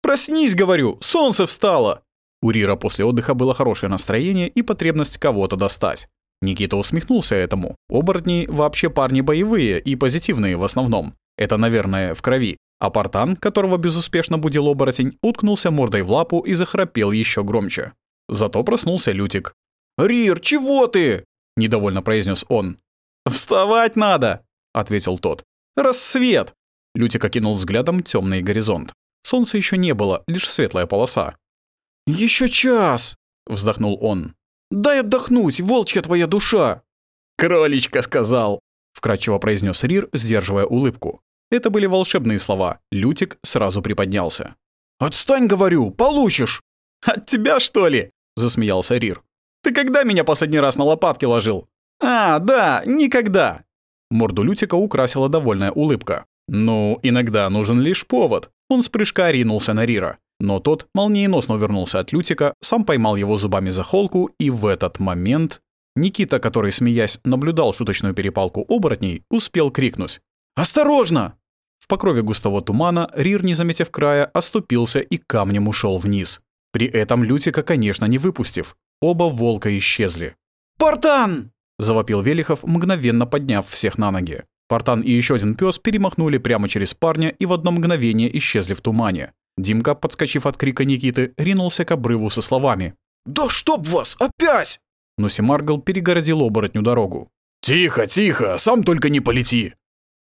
«Проснись, говорю! Солнце встало!» У Рира после отдыха было хорошее настроение и потребность кого-то достать. Никита усмехнулся этому. Оборотни вообще парни боевые и позитивные в основном. Это, наверное, в крови. А Партан, которого безуспешно будил оборотень, уткнулся мордой в лапу и захрапел еще громче. Зато проснулся Лютик. «Рир, чего ты?» – недовольно произнес он. «Вставать надо!» – ответил тот. «Рассвет!» Лютик окинул взглядом темный горизонт. Солнца еще не было, лишь светлая полоса. Еще час!» – вздохнул он. Дай отдохнуть, волчья твоя душа!» «Кроличка сказал!» — вкратчиво произнес Рир, сдерживая улыбку. Это были волшебные слова. Лютик сразу приподнялся. «Отстань, говорю, получишь!» «От тебя, что ли?» — засмеялся Рир. «Ты когда меня последний раз на лопатки ложил?» «А, да, никогда!» Морду Лютика украсила довольная улыбка. «Ну, иногда нужен лишь повод». Он с прыжка ринулся на Рира. Но тот молниеносно увернулся от Лютика, сам поймал его зубами за холку, и в этот момент Никита, который, смеясь, наблюдал шуточную перепалку оборотней, успел крикнуть «Осторожно!». В покрове густого тумана Рир, не заметив края, оступился и камнем ушел вниз. При этом Лютика, конечно, не выпустив. Оба волка исчезли. «Партан!» — завопил Велихов, мгновенно подняв всех на ноги. Партан и еще один пес перемахнули прямо через парня и в одно мгновение исчезли в тумане. Димка, подскочив от крика Никиты, ринулся к обрыву со словами. «Да чтоб вас! Опять!» Но Семаргл перегородил оборотню дорогу. «Тихо, тихо! Сам только не полети!»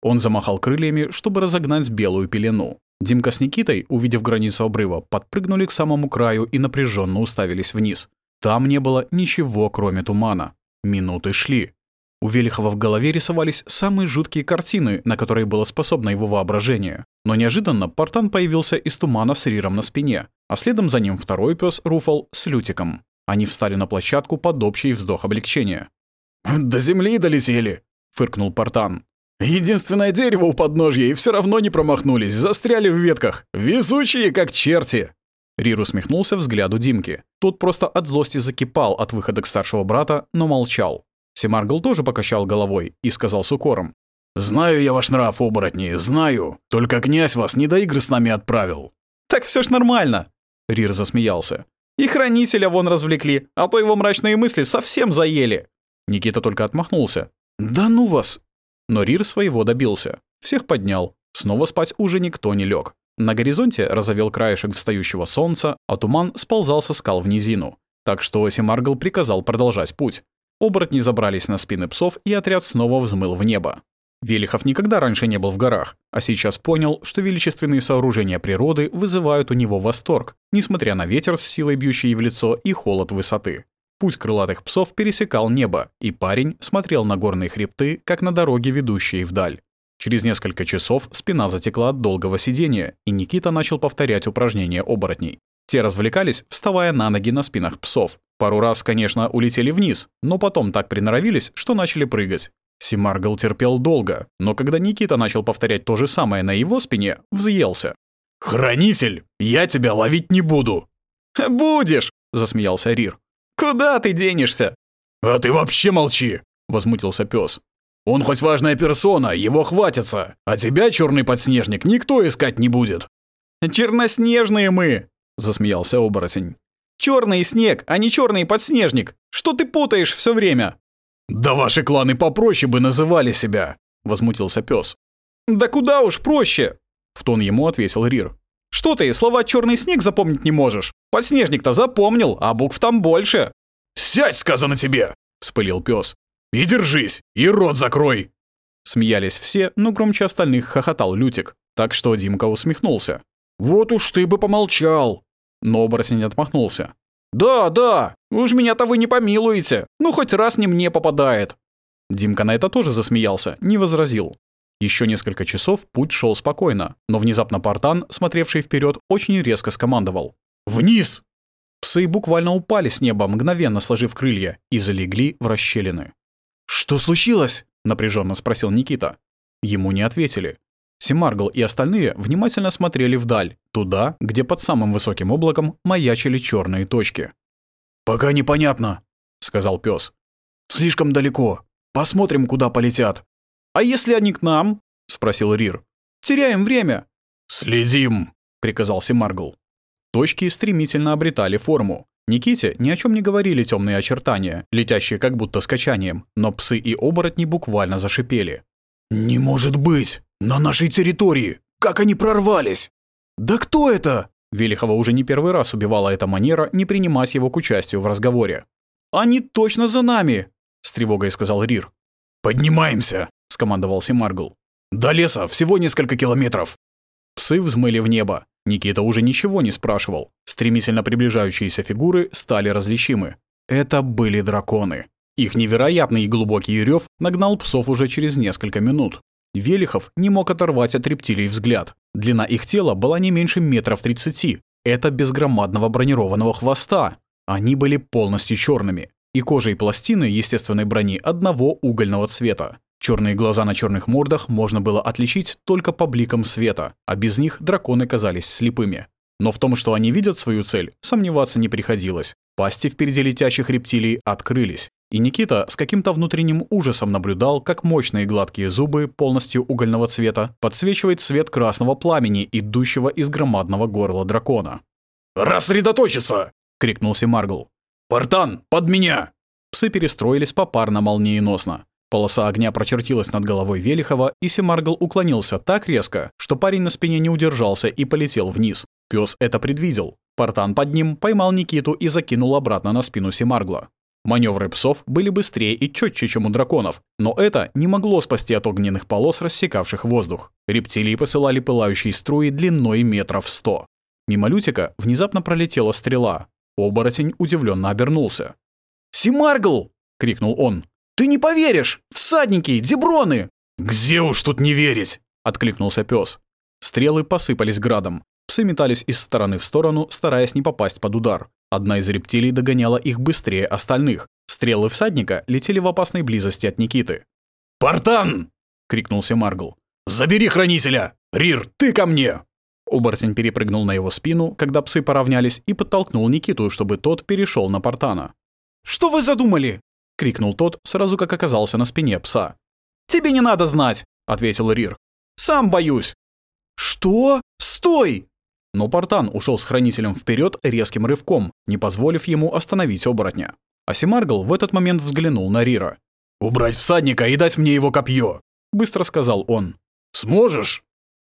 Он замахал крыльями, чтобы разогнать белую пелену. Димка с Никитой, увидев границу обрыва, подпрыгнули к самому краю и напряженно уставились вниз. Там не было ничего, кроме тумана. Минуты шли. У Велихова в голове рисовались самые жуткие картины, на которые было способно его воображение. Но неожиданно Партан появился из тумана с Риром на спине, а следом за ним второй пес Руфал с Лютиком. Они встали на площадку под общий вздох облегчения. «До земли долетели», — фыркнул Партан. «Единственное дерево у подножья, и все равно не промахнулись, застряли в ветках. Везучие, как черти!» Рир усмехнулся взгляду Димки. Тот просто от злости закипал от выхода к старшего брата, но молчал. Семаргл тоже покачал головой и сказал с укором. «Знаю я ваш нрав, оборотни, знаю. Только князь вас не до игры с нами отправил». «Так все ж нормально!» Рир засмеялся. «И хранителя вон развлекли, а то его мрачные мысли совсем заели!» Никита только отмахнулся. «Да ну вас!» Но Рир своего добился. Всех поднял. Снова спать уже никто не лег. На горизонте разовел краешек встающего солнца, а туман сползал со скал в низину. Так что Семаргл приказал продолжать путь. Оборотни забрались на спины псов, и отряд снова взмыл в небо. Велихов никогда раньше не был в горах, а сейчас понял, что величественные сооружения природы вызывают у него восторг, несмотря на ветер с силой бьющий в лицо и холод высоты. Путь крылатых псов пересекал небо, и парень смотрел на горные хребты, как на дороге, ведущие вдаль. Через несколько часов спина затекла от долгого сидения, и Никита начал повторять упражнения оборотней. Те развлекались, вставая на ноги на спинах псов. Пару раз, конечно, улетели вниз, но потом так приноровились, что начали прыгать. Симаргл терпел долго, но когда Никита начал повторять то же самое на его спине, взъелся. «Хранитель, я тебя ловить не буду!» «Будешь!» — засмеялся Рир. «Куда ты денешься?» «А ты вообще молчи!» — возмутился пес. Он хоть важная персона, его хватится, а тебя, черный подснежник, никто искать не будет». «Черноснежные мы!» — засмеялся оборотень. «Черный снег, а не черный подснежник. Что ты путаешь все время?» «Да ваши кланы попроще бы называли себя», — возмутился пес. «Да куда уж проще!» — в тон ему ответил Рир. «Что ты, слова черный снег запомнить не можешь? Подснежник-то запомнил, а букв там больше». «Сядь, сказано тебе!» — вспылил пес. И держись, и рот закрой!» Смеялись все, но громче остальных хохотал Лютик, так что Димка усмехнулся. «Вот уж ты бы помолчал!» Но оборотень отмахнулся. «Да, да, уж меня-то вы не помилуете, ну хоть раз не мне попадает!» Димка на это тоже засмеялся, не возразил. Еще несколько часов путь шел спокойно, но внезапно Портан, смотревший вперед, очень резко скомандовал. «Вниз!» Псы буквально упали с неба, мгновенно сложив крылья, и залегли в расщелины. «Что случилось?» — напряженно спросил Никита. Ему не ответили. Семаргл и остальные внимательно смотрели вдаль, туда, где под самым высоким облаком маячили черные точки. «Пока непонятно», — сказал пес. «Слишком далеко. Посмотрим, куда полетят». «А если они к нам?» — спросил Рир. «Теряем время». «Следим», — приказал Семаргл. Точки стремительно обретали форму. Никите ни о чем не говорили темные очертания, летящие как будто скачанием, но псы и оборотни буквально зашипели. «Не может быть! На нашей территории! Как они прорвались?» «Да кто это?» Велихова уже не первый раз убивала эта манера не принимать его к участию в разговоре. «Они точно за нами!» — с тревогой сказал Рир. «Поднимаемся!» — скомандовал Семаргл. «До леса всего несколько километров!» Псы взмыли в небо. Никита уже ничего не спрашивал. Стремительно приближающиеся фигуры стали различимы. Это были драконы. Их невероятный и глубокий рев нагнал псов уже через несколько минут. Велихов не мог оторвать от рептилий взгляд. Длина их тела была не меньше метров тридцати. Это без громадного бронированного хвоста. Они были полностью черными. И кожа и пластины естественной брони одного угольного цвета. Черные глаза на черных мордах можно было отличить только по бликам света, а без них драконы казались слепыми. Но в том, что они видят свою цель, сомневаться не приходилось. Пасти впереди летящих рептилий открылись. И Никита с каким-то внутренним ужасом наблюдал, как мощные гладкие зубы, полностью угольного цвета, подсвечивает свет красного пламени, идущего из громадного горла дракона. «Рассредоточиться!» — крикнул Семаргл. «Портан, под меня!» Псы перестроились попарно молниеносно. Полоса огня прочертилась над головой Велихова, и Семаргл уклонился так резко, что парень на спине не удержался и полетел вниз. Пес это предвидел. Портан под ним поймал Никиту и закинул обратно на спину Семаргла. Маневры псов были быстрее и четче, чем у драконов, но это не могло спасти от огненных полос, рассекавших воздух. Рептилии посылали пылающие струи длиной метров сто. Мимо Лютика внезапно пролетела стрела. Оборотень удивленно обернулся. «Семаргл!» — крикнул он. «Ты не поверишь! Всадники! Деброны!» «Где уж тут не верить!» — откликнулся пес. Стрелы посыпались градом. Псы метались из стороны в сторону, стараясь не попасть под удар. Одна из рептилий догоняла их быстрее остальных. Стрелы всадника летели в опасной близости от Никиты. «Портан!» — крикнулся Маргл. «Забери хранителя! Рир, ты ко мне!» Оборотень перепрыгнул на его спину, когда псы поравнялись, и подтолкнул Никиту, чтобы тот перешел на Портана. «Что вы задумали?» — крикнул тот, сразу как оказался на спине пса. «Тебе не надо знать», — ответил Рир. «Сам боюсь». «Что? Стой!» Но Портан ушел с хранителем вперед резким рывком, не позволив ему остановить оборотня. А Семаргл в этот момент взглянул на Рира. «Убрать всадника и дать мне его копье!» — быстро сказал он. «Сможешь?»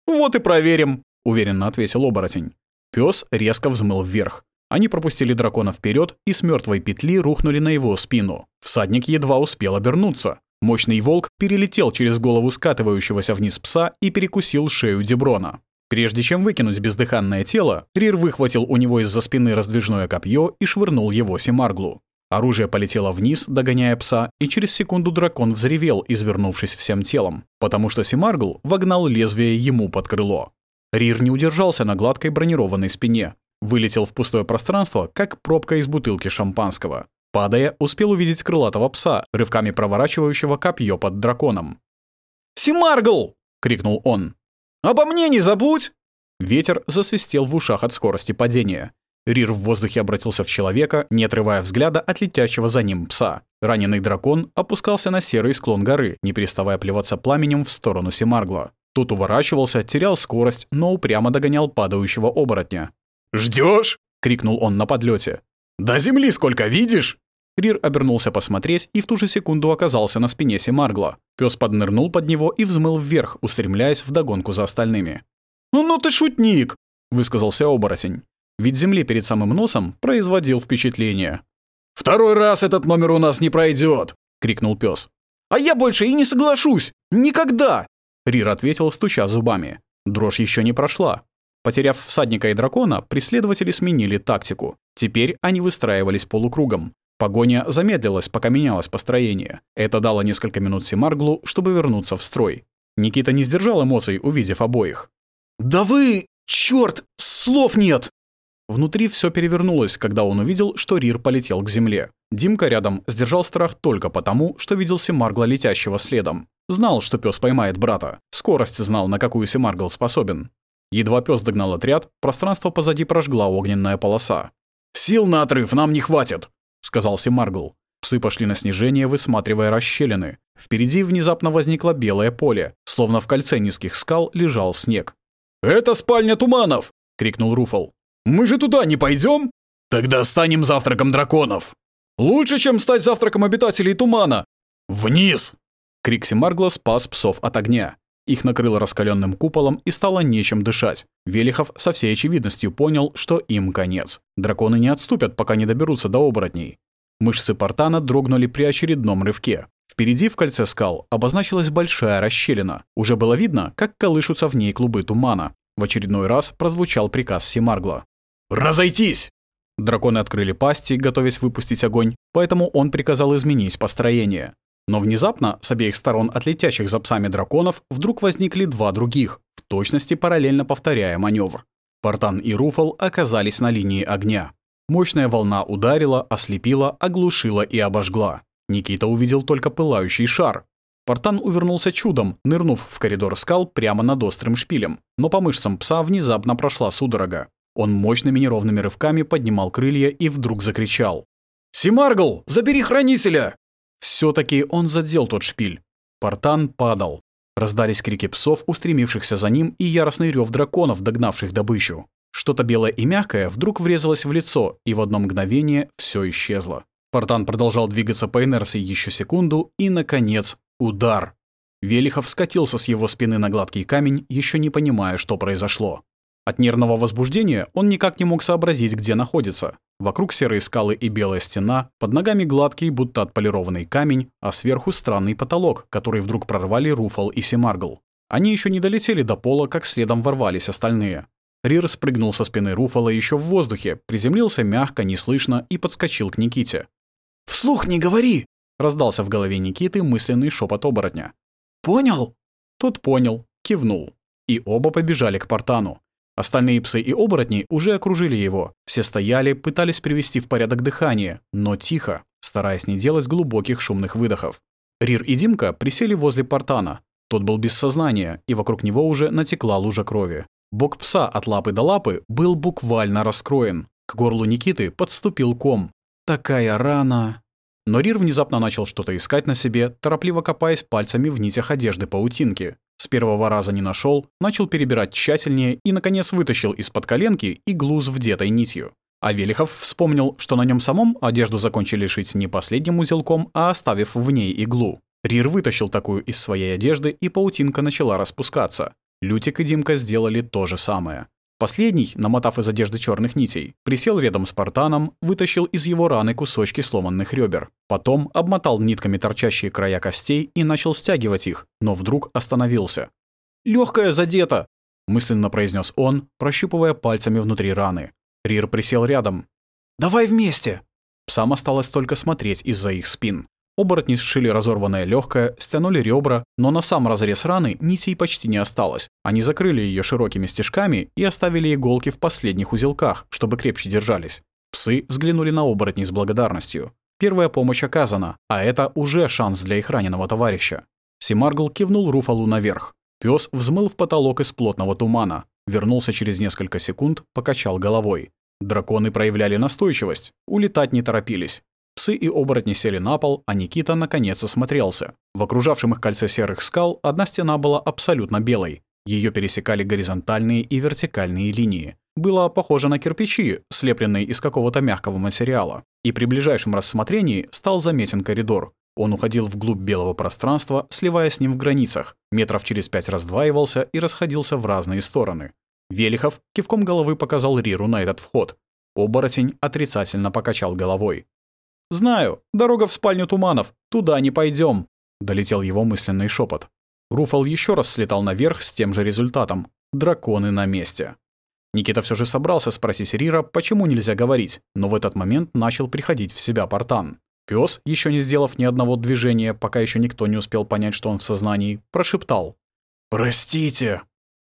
«Вот и проверим», — уверенно ответил оборотень. Пес резко взмыл вверх. Они пропустили дракона вперед и с мертвой петли рухнули на его спину. Всадник едва успел обернуться. Мощный волк перелетел через голову скатывающегося вниз пса и перекусил шею Деброна. Прежде чем выкинуть бездыханное тело, Рир выхватил у него из-за спины раздвижное копье и швырнул его Семарглу. Оружие полетело вниз, догоняя пса, и через секунду дракон взревел, извернувшись всем телом, потому что Семаргл вогнал лезвие ему под крыло. Рир не удержался на гладкой бронированной спине, вылетел в пустое пространство, как пробка из бутылки шампанского. Падая, успел увидеть крылатого пса, рывками проворачивающего копье под драконом. «Семаргл!» — крикнул он. «Обо мне не забудь!» Ветер засвистел в ушах от скорости падения. Рир в воздухе обратился в человека, не отрывая взгляда от летящего за ним пса. Раненый дракон опускался на серый склон горы, не переставая плеваться пламенем в сторону Семаргла. Тот уворачивался, терял скорость, но упрямо догонял падающего оборотня. Ждешь? крикнул он на подлете. «До земли сколько видишь?» Рир обернулся посмотреть и в ту же секунду оказался на спине Семаргла. Пес поднырнул под него и взмыл вверх, устремляясь в догонку за остальными. «Ну ты шутник!» — высказался оборотень. Ведь земли перед самым носом производил впечатление. «Второй раз этот номер у нас не пройдет!» — крикнул пес. «А я больше и не соглашусь! Никогда!» Рир ответил, стуча зубами. Дрожь еще не прошла. Потеряв всадника и дракона, преследователи сменили тактику. Теперь они выстраивались полукругом. Погоня замедлилась, пока менялось построение. Это дало несколько минут Семарглу, чтобы вернуться в строй. Никита не сдержал эмоций, увидев обоих. «Да вы... Чёрт! Слов нет!» Внутри все перевернулось, когда он увидел, что Рир полетел к земле. Димка рядом сдержал страх только потому, что видел Семаргла летящего следом. Знал, что пес поймает брата. Скорость знал, на какую Семаргл способен. Едва пес догнал отряд, пространство позади прожгла огненная полоса. «Сил на отрыв нам не хватит», — сказал Семаргл. Псы пошли на снижение, высматривая расщелины. Впереди внезапно возникло белое поле, словно в кольце низких скал лежал снег. «Это спальня туманов!» — крикнул Руфал. Мы же туда не пойдем? Тогда станем завтраком драконов. Лучше, чем стать завтраком обитателей тумана. Вниз! Крикси Маргла спас псов от огня. Их накрыло раскаленным куполом и стало нечем дышать. Велихов со всей очевидностью понял, что им конец. Драконы не отступят, пока не доберутся до оборотней. Мышцы портана дрогнули при очередном рывке. Впереди в кольце скал обозначилась большая расщелина. Уже было видно, как колышутся в ней клубы тумана. В очередной раз прозвучал приказ Семаргла. «Разойтись!» Драконы открыли пасти, готовясь выпустить огонь, поэтому он приказал изменить построение. Но внезапно с обеих сторон от летящих за псами драконов вдруг возникли два других, в точности параллельно повторяя маневр. Портан и Руфал оказались на линии огня. Мощная волна ударила, ослепила, оглушила и обожгла. Никита увидел только пылающий шар. Портан увернулся чудом, нырнув в коридор скал прямо над острым шпилем. Но по мышцам пса внезапно прошла судорога. Он мощными неровными рывками поднимал крылья и вдруг закричал. «Симаргл, забери хранителя!» Все таки он задел тот шпиль. Портан падал. Раздались крики псов, устремившихся за ним, и яростный рев драконов, догнавших добычу. Что-то белое и мягкое вдруг врезалось в лицо, и в одно мгновение все исчезло. Портан продолжал двигаться по инерции еще секунду, и, наконец, удар. Велихов скатился с его спины на гладкий камень, еще не понимая, что произошло. От нервного возбуждения он никак не мог сообразить, где находится. Вокруг серые скалы и белая стена, под ногами гладкий, будто отполированный камень, а сверху странный потолок, который вдруг прорвали Руфал и Семаргл. Они еще не долетели до пола, как следом ворвались остальные. Рир спрыгнул со спины Руфала еще в воздухе, приземлился мягко, неслышно и подскочил к Никите. «Вслух не говори!» — раздался в голове Никиты мысленный шепот оборотня. «Понял?» Тот понял, кивнул. И оба побежали к портану. Остальные псы и оборотни уже окружили его. Все стояли, пытались привести в порядок дыхание, но тихо, стараясь не делать глубоких шумных выдохов. Рир и Димка присели возле портана. Тот был без сознания, и вокруг него уже натекла лужа крови. Бок пса от лапы до лапы был буквально раскроен. К горлу Никиты подступил ком. Такая рана. Но Рир внезапно начал что-то искать на себе, торопливо копаясь пальцами в нитях одежды паутинки. С первого раза не нашел, начал перебирать тщательнее и, наконец, вытащил из-под коленки иглу с вдетой нитью. А Велихов вспомнил, что на нем самом одежду закончили шить не последним узелком, а оставив в ней иглу. Рир вытащил такую из своей одежды, и паутинка начала распускаться. Лютик и Димка сделали то же самое. Последний, намотав из одежды черных нитей, присел рядом с Спартаном, вытащил из его раны кусочки сломанных ребер. Потом обмотал нитками торчащие края костей и начал стягивать их, но вдруг остановился. Легкая задета!» — мысленно произнес он, прощупывая пальцами внутри раны. Рир присел рядом. «Давай вместе!» Псам осталось только смотреть из-за их спин. Оборотни сшили разорванное легкое, стянули ребра, но на сам разрез раны нитей почти не осталось. Они закрыли ее широкими стежками и оставили иголки в последних узелках, чтобы крепче держались. Псы взглянули на оборотней с благодарностью. Первая помощь оказана, а это уже шанс для их раненого товарища. Симаргл кивнул Руфалу наверх. Пес взмыл в потолок из плотного тумана. Вернулся через несколько секунд, покачал головой. Драконы проявляли настойчивость, улетать не торопились. Псы и оборотни сели на пол, а Никита наконец осмотрелся. В окружавшем их кольце серых скал одна стена была абсолютно белой. Ее пересекали горизонтальные и вертикальные линии. Было похоже на кирпичи, слепленные из какого-то мягкого материала. И при ближайшем рассмотрении стал заметен коридор. Он уходил вглубь белого пространства, сливаясь с ним в границах. Метров через пять раздваивался и расходился в разные стороны. Велихов кивком головы показал Риру на этот вход. Оборотень отрицательно покачал головой. «Знаю, дорога в спальню туманов, туда не пойдем», — долетел его мысленный шепот. Руфал еще раз слетал наверх с тем же результатом. Драконы на месте. Никита все же собрался спросить Рира, почему нельзя говорить, но в этот момент начал приходить в себя Портан. Пес, еще не сделав ни одного движения, пока еще никто не успел понять, что он в сознании, прошептал. «Простите!»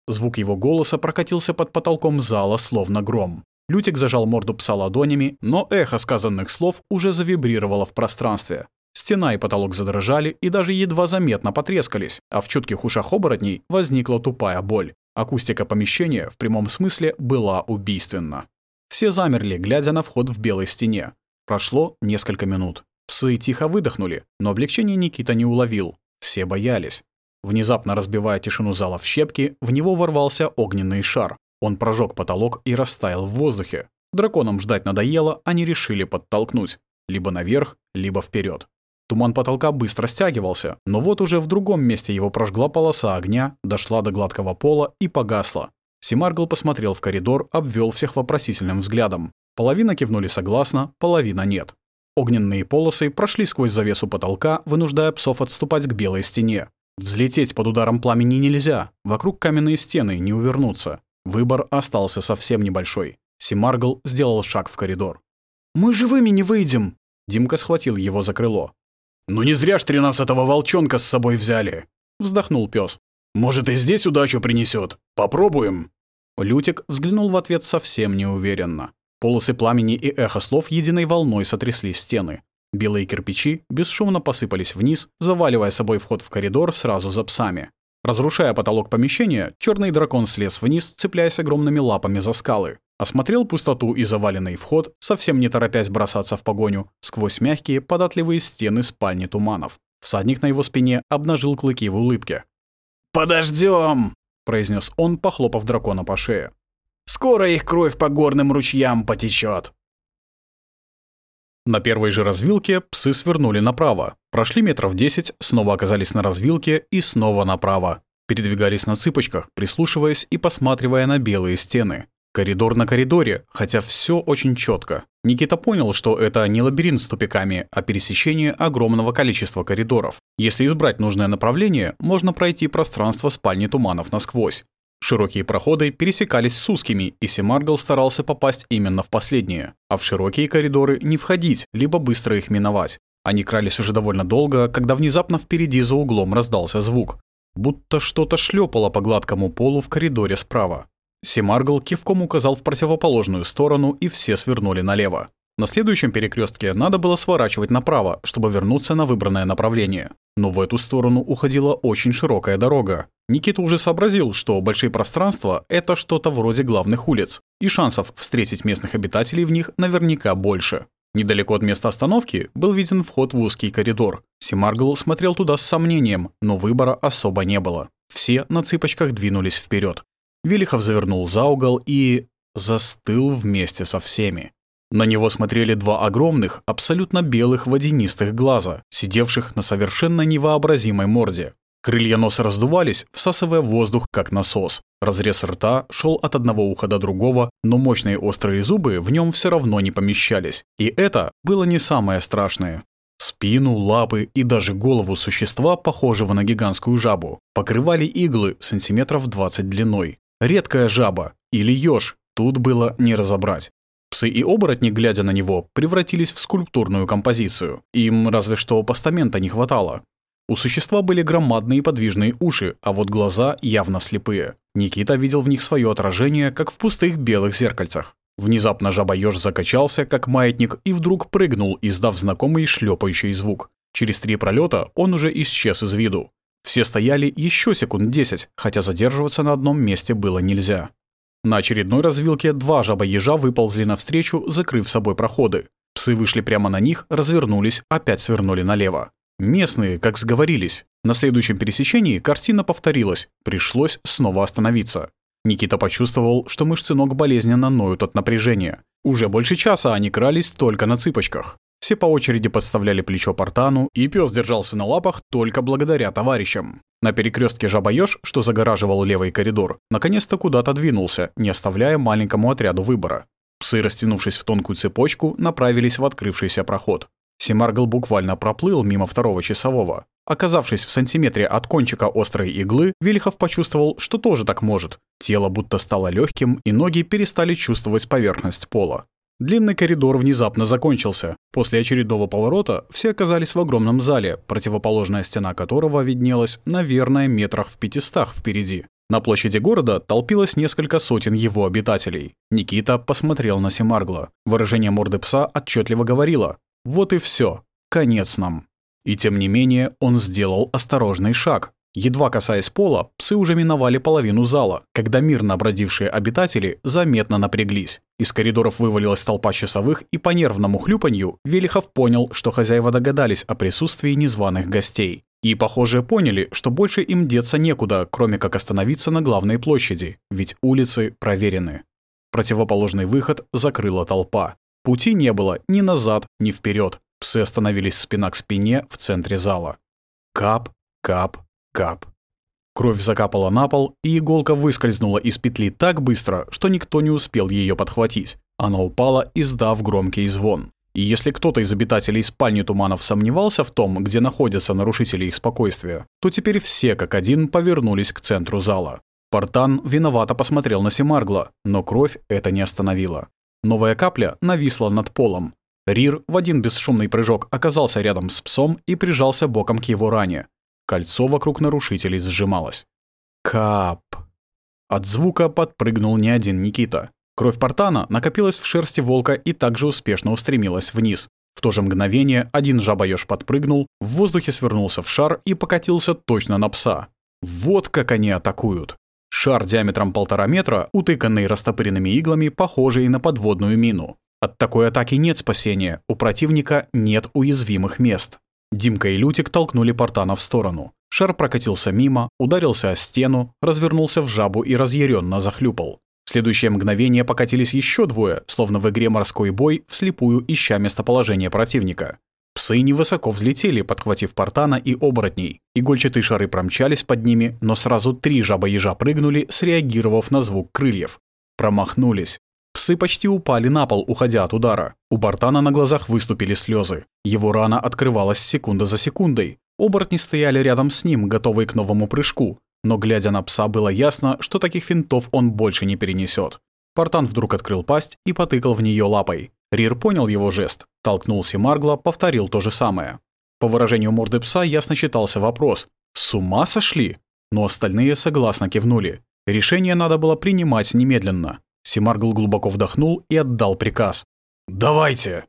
Звук его голоса прокатился под потолком зала, словно гром. Лютик зажал морду пса ладонями, но эхо сказанных слов уже завибрировало в пространстве. Стена и потолок задрожали и даже едва заметно потрескались, а в чутких ушах оборотней возникла тупая боль. Акустика помещения в прямом смысле была убийственна. Все замерли, глядя на вход в белой стене. Прошло несколько минут. Псы тихо выдохнули, но облегчение Никита не уловил. Все боялись. Внезапно разбивая тишину зала в щепки, в него ворвался огненный шар. Он прожег потолок и растаял в воздухе. Драконам ждать надоело, они решили подтолкнуть. Либо наверх, либо вперед. Туман потолка быстро стягивался, но вот уже в другом месте его прожгла полоса огня, дошла до гладкого пола и погасла. Симаргл посмотрел в коридор, обвел всех вопросительным взглядом. Половина кивнули согласно, половина нет. Огненные полосы прошли сквозь завесу потолка, вынуждая псов отступать к белой стене. Взлететь под ударом пламени нельзя, вокруг каменные стены не увернуться. Выбор остался совсем небольшой. Симаргл сделал шаг в коридор. «Мы живыми не выйдем!» Димка схватил его за крыло. «Ну не зря ж тринадцатого волчонка с собой взяли!» Вздохнул пес. «Может, и здесь удачу принесет. Попробуем!» Лютик взглянул в ответ совсем неуверенно. Полосы пламени и эхо слов единой волной сотрясли стены. Белые кирпичи бесшумно посыпались вниз, заваливая собой вход в коридор сразу за псами. Разрушая потолок помещения, черный дракон слез вниз, цепляясь огромными лапами за скалы. Осмотрел пустоту и заваленный вход, совсем не торопясь бросаться в погоню, сквозь мягкие, податливые стены спальни туманов. Всадник на его спине обнажил клыки в улыбке. «Подождем!» — произнес он, похлопав дракона по шее. «Скоро их кровь по горным ручьям потечет. На первой же развилке псы свернули направо, прошли метров десять, снова оказались на развилке и снова направо. Передвигались на цыпочках, прислушиваясь и посматривая на белые стены. Коридор на коридоре, хотя все очень четко. Никита понял, что это не лабиринт с тупиками, а пересечение огромного количества коридоров. Если избрать нужное направление, можно пройти пространство спальни туманов насквозь. Широкие проходы пересекались с узкими, и Семаргл старался попасть именно в последние, а в широкие коридоры не входить, либо быстро их миновать. Они крались уже довольно долго, когда внезапно впереди за углом раздался звук. Будто что-то шлепало по гладкому полу в коридоре справа. Семаргл кивком указал в противоположную сторону, и все свернули налево. На следующем перекрестке надо было сворачивать направо, чтобы вернуться на выбранное направление. Но в эту сторону уходила очень широкая дорога. Никита уже сообразил, что большие пространства — это что-то вроде главных улиц, и шансов встретить местных обитателей в них наверняка больше. Недалеко от места остановки был виден вход в узкий коридор. Семаргл смотрел туда с сомнением, но выбора особо не было. Все на цыпочках двинулись вперед. Велихов завернул за угол и... застыл вместе со всеми. На него смотрели два огромных, абсолютно белых водянистых глаза, сидевших на совершенно невообразимой морде. Крылья носа раздувались, всасывая воздух, как насос. Разрез рта шел от одного уха до другого, но мощные острые зубы в нем все равно не помещались. И это было не самое страшное. Спину, лапы и даже голову существа, похожего на гигантскую жабу, покрывали иглы сантиметров 20 длиной. Редкая жаба или еж, тут было не разобрать. Псы и оборотни, глядя на него, превратились в скульптурную композицию. Им разве что постамента не хватало. У существа были громадные подвижные уши, а вот глаза явно слепые. Никита видел в них свое отражение, как в пустых белых зеркальцах. Внезапно жаба-ёж закачался, как маятник, и вдруг прыгнул, издав знакомый шлепающий звук. Через три пролета он уже исчез из виду. Все стояли еще секунд десять, хотя задерживаться на одном месте было нельзя. На очередной развилке два жаба-ежа выползли навстречу, закрыв собой проходы. Псы вышли прямо на них, развернулись, опять свернули налево. Местные, как сговорились. На следующем пересечении картина повторилась, пришлось снова остановиться. Никита почувствовал, что мышцы ног болезненно ноют от напряжения. Уже больше часа они крались только на цыпочках. Все по очереди подставляли плечо портану, и пес держался на лапах только благодаря товарищам. На перекрестке жабоёж, что загораживал левый коридор, наконец-то куда-то двинулся, не оставляя маленькому отряду выбора. Псы, растянувшись в тонкую цепочку, направились в открывшийся проход. Семаргл буквально проплыл мимо второго часового. Оказавшись в сантиметре от кончика острой иглы, Велихов почувствовал, что тоже так может. Тело будто стало легким, и ноги перестали чувствовать поверхность пола. Длинный коридор внезапно закончился. После очередного поворота все оказались в огромном зале, противоположная стена которого виднелась, наверное, метрах в пятистах впереди. На площади города толпилось несколько сотен его обитателей. Никита посмотрел на Семаргла. Выражение морды пса отчетливо говорило «Вот и все, конец нам». И тем не менее он сделал осторожный шаг. Едва касаясь пола, псы уже миновали половину зала, когда мирно бродившие обитатели заметно напряглись. Из коридоров вывалилась толпа часовых, и по нервному хлюпанью Велихов понял, что хозяева догадались о присутствии незваных гостей. И, похоже, поняли, что больше им деться некуда, кроме как остановиться на главной площади, ведь улицы проверены. Противоположный выход закрыла толпа. Пути не было ни назад, ни вперед. Псы остановились спина к спине в центре зала. Кап, кап, Кап. Кровь закапала на пол, и иголка выскользнула из петли так быстро, что никто не успел ее подхватить. Она упала, издав громкий звон. И если кто-то из обитателей спальни Туманов сомневался в том, где находятся нарушители их спокойствия, то теперь все как один повернулись к центру зала. Портан виновато посмотрел на Семаргла, но кровь это не остановила. Новая капля нависла над полом. Рир в один бесшумный прыжок оказался рядом с псом и прижался боком к его ране. Кольцо вокруг нарушителей сжималось. Кап. От звука подпрыгнул не один Никита. Кровь Портана накопилась в шерсти волка и также успешно устремилась вниз. В то же мгновение один жабоёж подпрыгнул, в воздухе свернулся в шар и покатился точно на пса. Вот как они атакуют. Шар диаметром полтора метра, утыканный растопыренными иглами, похожий на подводную мину. От такой атаки нет спасения, у противника нет уязвимых мест. Димка и Лютик толкнули Портана в сторону. Шар прокатился мимо, ударился о стену, развернулся в жабу и разъяренно захлюпал. В следующее мгновение покатились еще двое, словно в игре «Морской бой», вслепую ища местоположение противника. Псы невысоко взлетели, подхватив Портана и оборотней. Игольчатые шары промчались под ними, но сразу три жаба-ежа прыгнули, среагировав на звук крыльев. Промахнулись. Псы почти упали на пол, уходя от удара. У Бартана на глазах выступили слезы. Его рана открывалась секунда за секундой. Оборотни стояли рядом с ним, готовые к новому прыжку. Но, глядя на пса, было ясно, что таких финтов он больше не перенесет. Партан вдруг открыл пасть и потыкал в нее лапой. Рир понял его жест, толкнул Семаргла, повторил то же самое. По выражению морды пса ясно читался вопрос «С ума сошли?», но остальные согласно кивнули. Решение надо было принимать немедленно. Семаргл глубоко вдохнул и отдал приказ. Давайте!»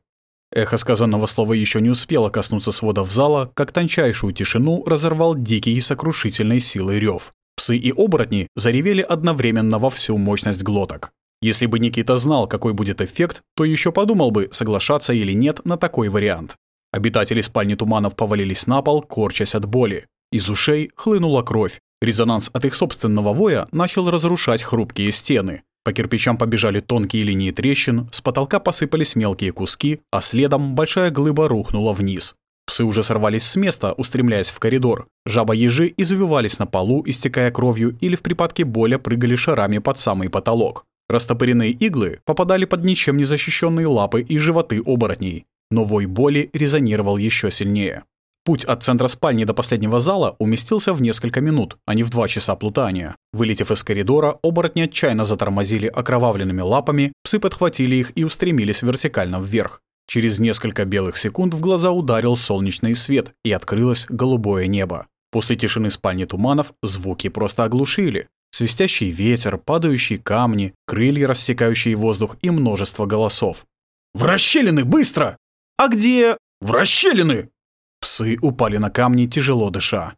Эхо сказанного слова еще не успело коснуться сводов зала, как тончайшую тишину разорвал дикий и сокрушительной силой рев. Псы и оборотни заревели одновременно во всю мощность глоток. Если бы Никита знал, какой будет эффект, то еще подумал бы, соглашаться или нет на такой вариант. Обитатели спальни туманов повалились на пол, корчась от боли. Из ушей хлынула кровь. Резонанс от их собственного воя начал разрушать хрупкие стены. По кирпичам побежали тонкие линии трещин, с потолка посыпались мелкие куски, а следом большая глыба рухнула вниз. Псы уже сорвались с места, устремляясь в коридор. Жаба-ежи извивались на полу, истекая кровью, или в припадке боли прыгали шарами под самый потолок. Растопыренные иглы попадали под ничем не защищенные лапы и животы оборотней. Но вой боли резонировал еще сильнее. Путь от центра спальни до последнего зала уместился в несколько минут, а не в два часа плутания. Вылетев из коридора, оборотни отчаянно затормозили окровавленными лапами, псы подхватили их и устремились вертикально вверх. Через несколько белых секунд в глаза ударил солнечный свет, и открылось голубое небо. После тишины спальни туманов звуки просто оглушили. Свистящий ветер, падающие камни, крылья, рассекающие воздух и множество голосов. «В расщелины, быстро!» «А где?» «В расщелины!» Псы упали на камни, тяжело дыша.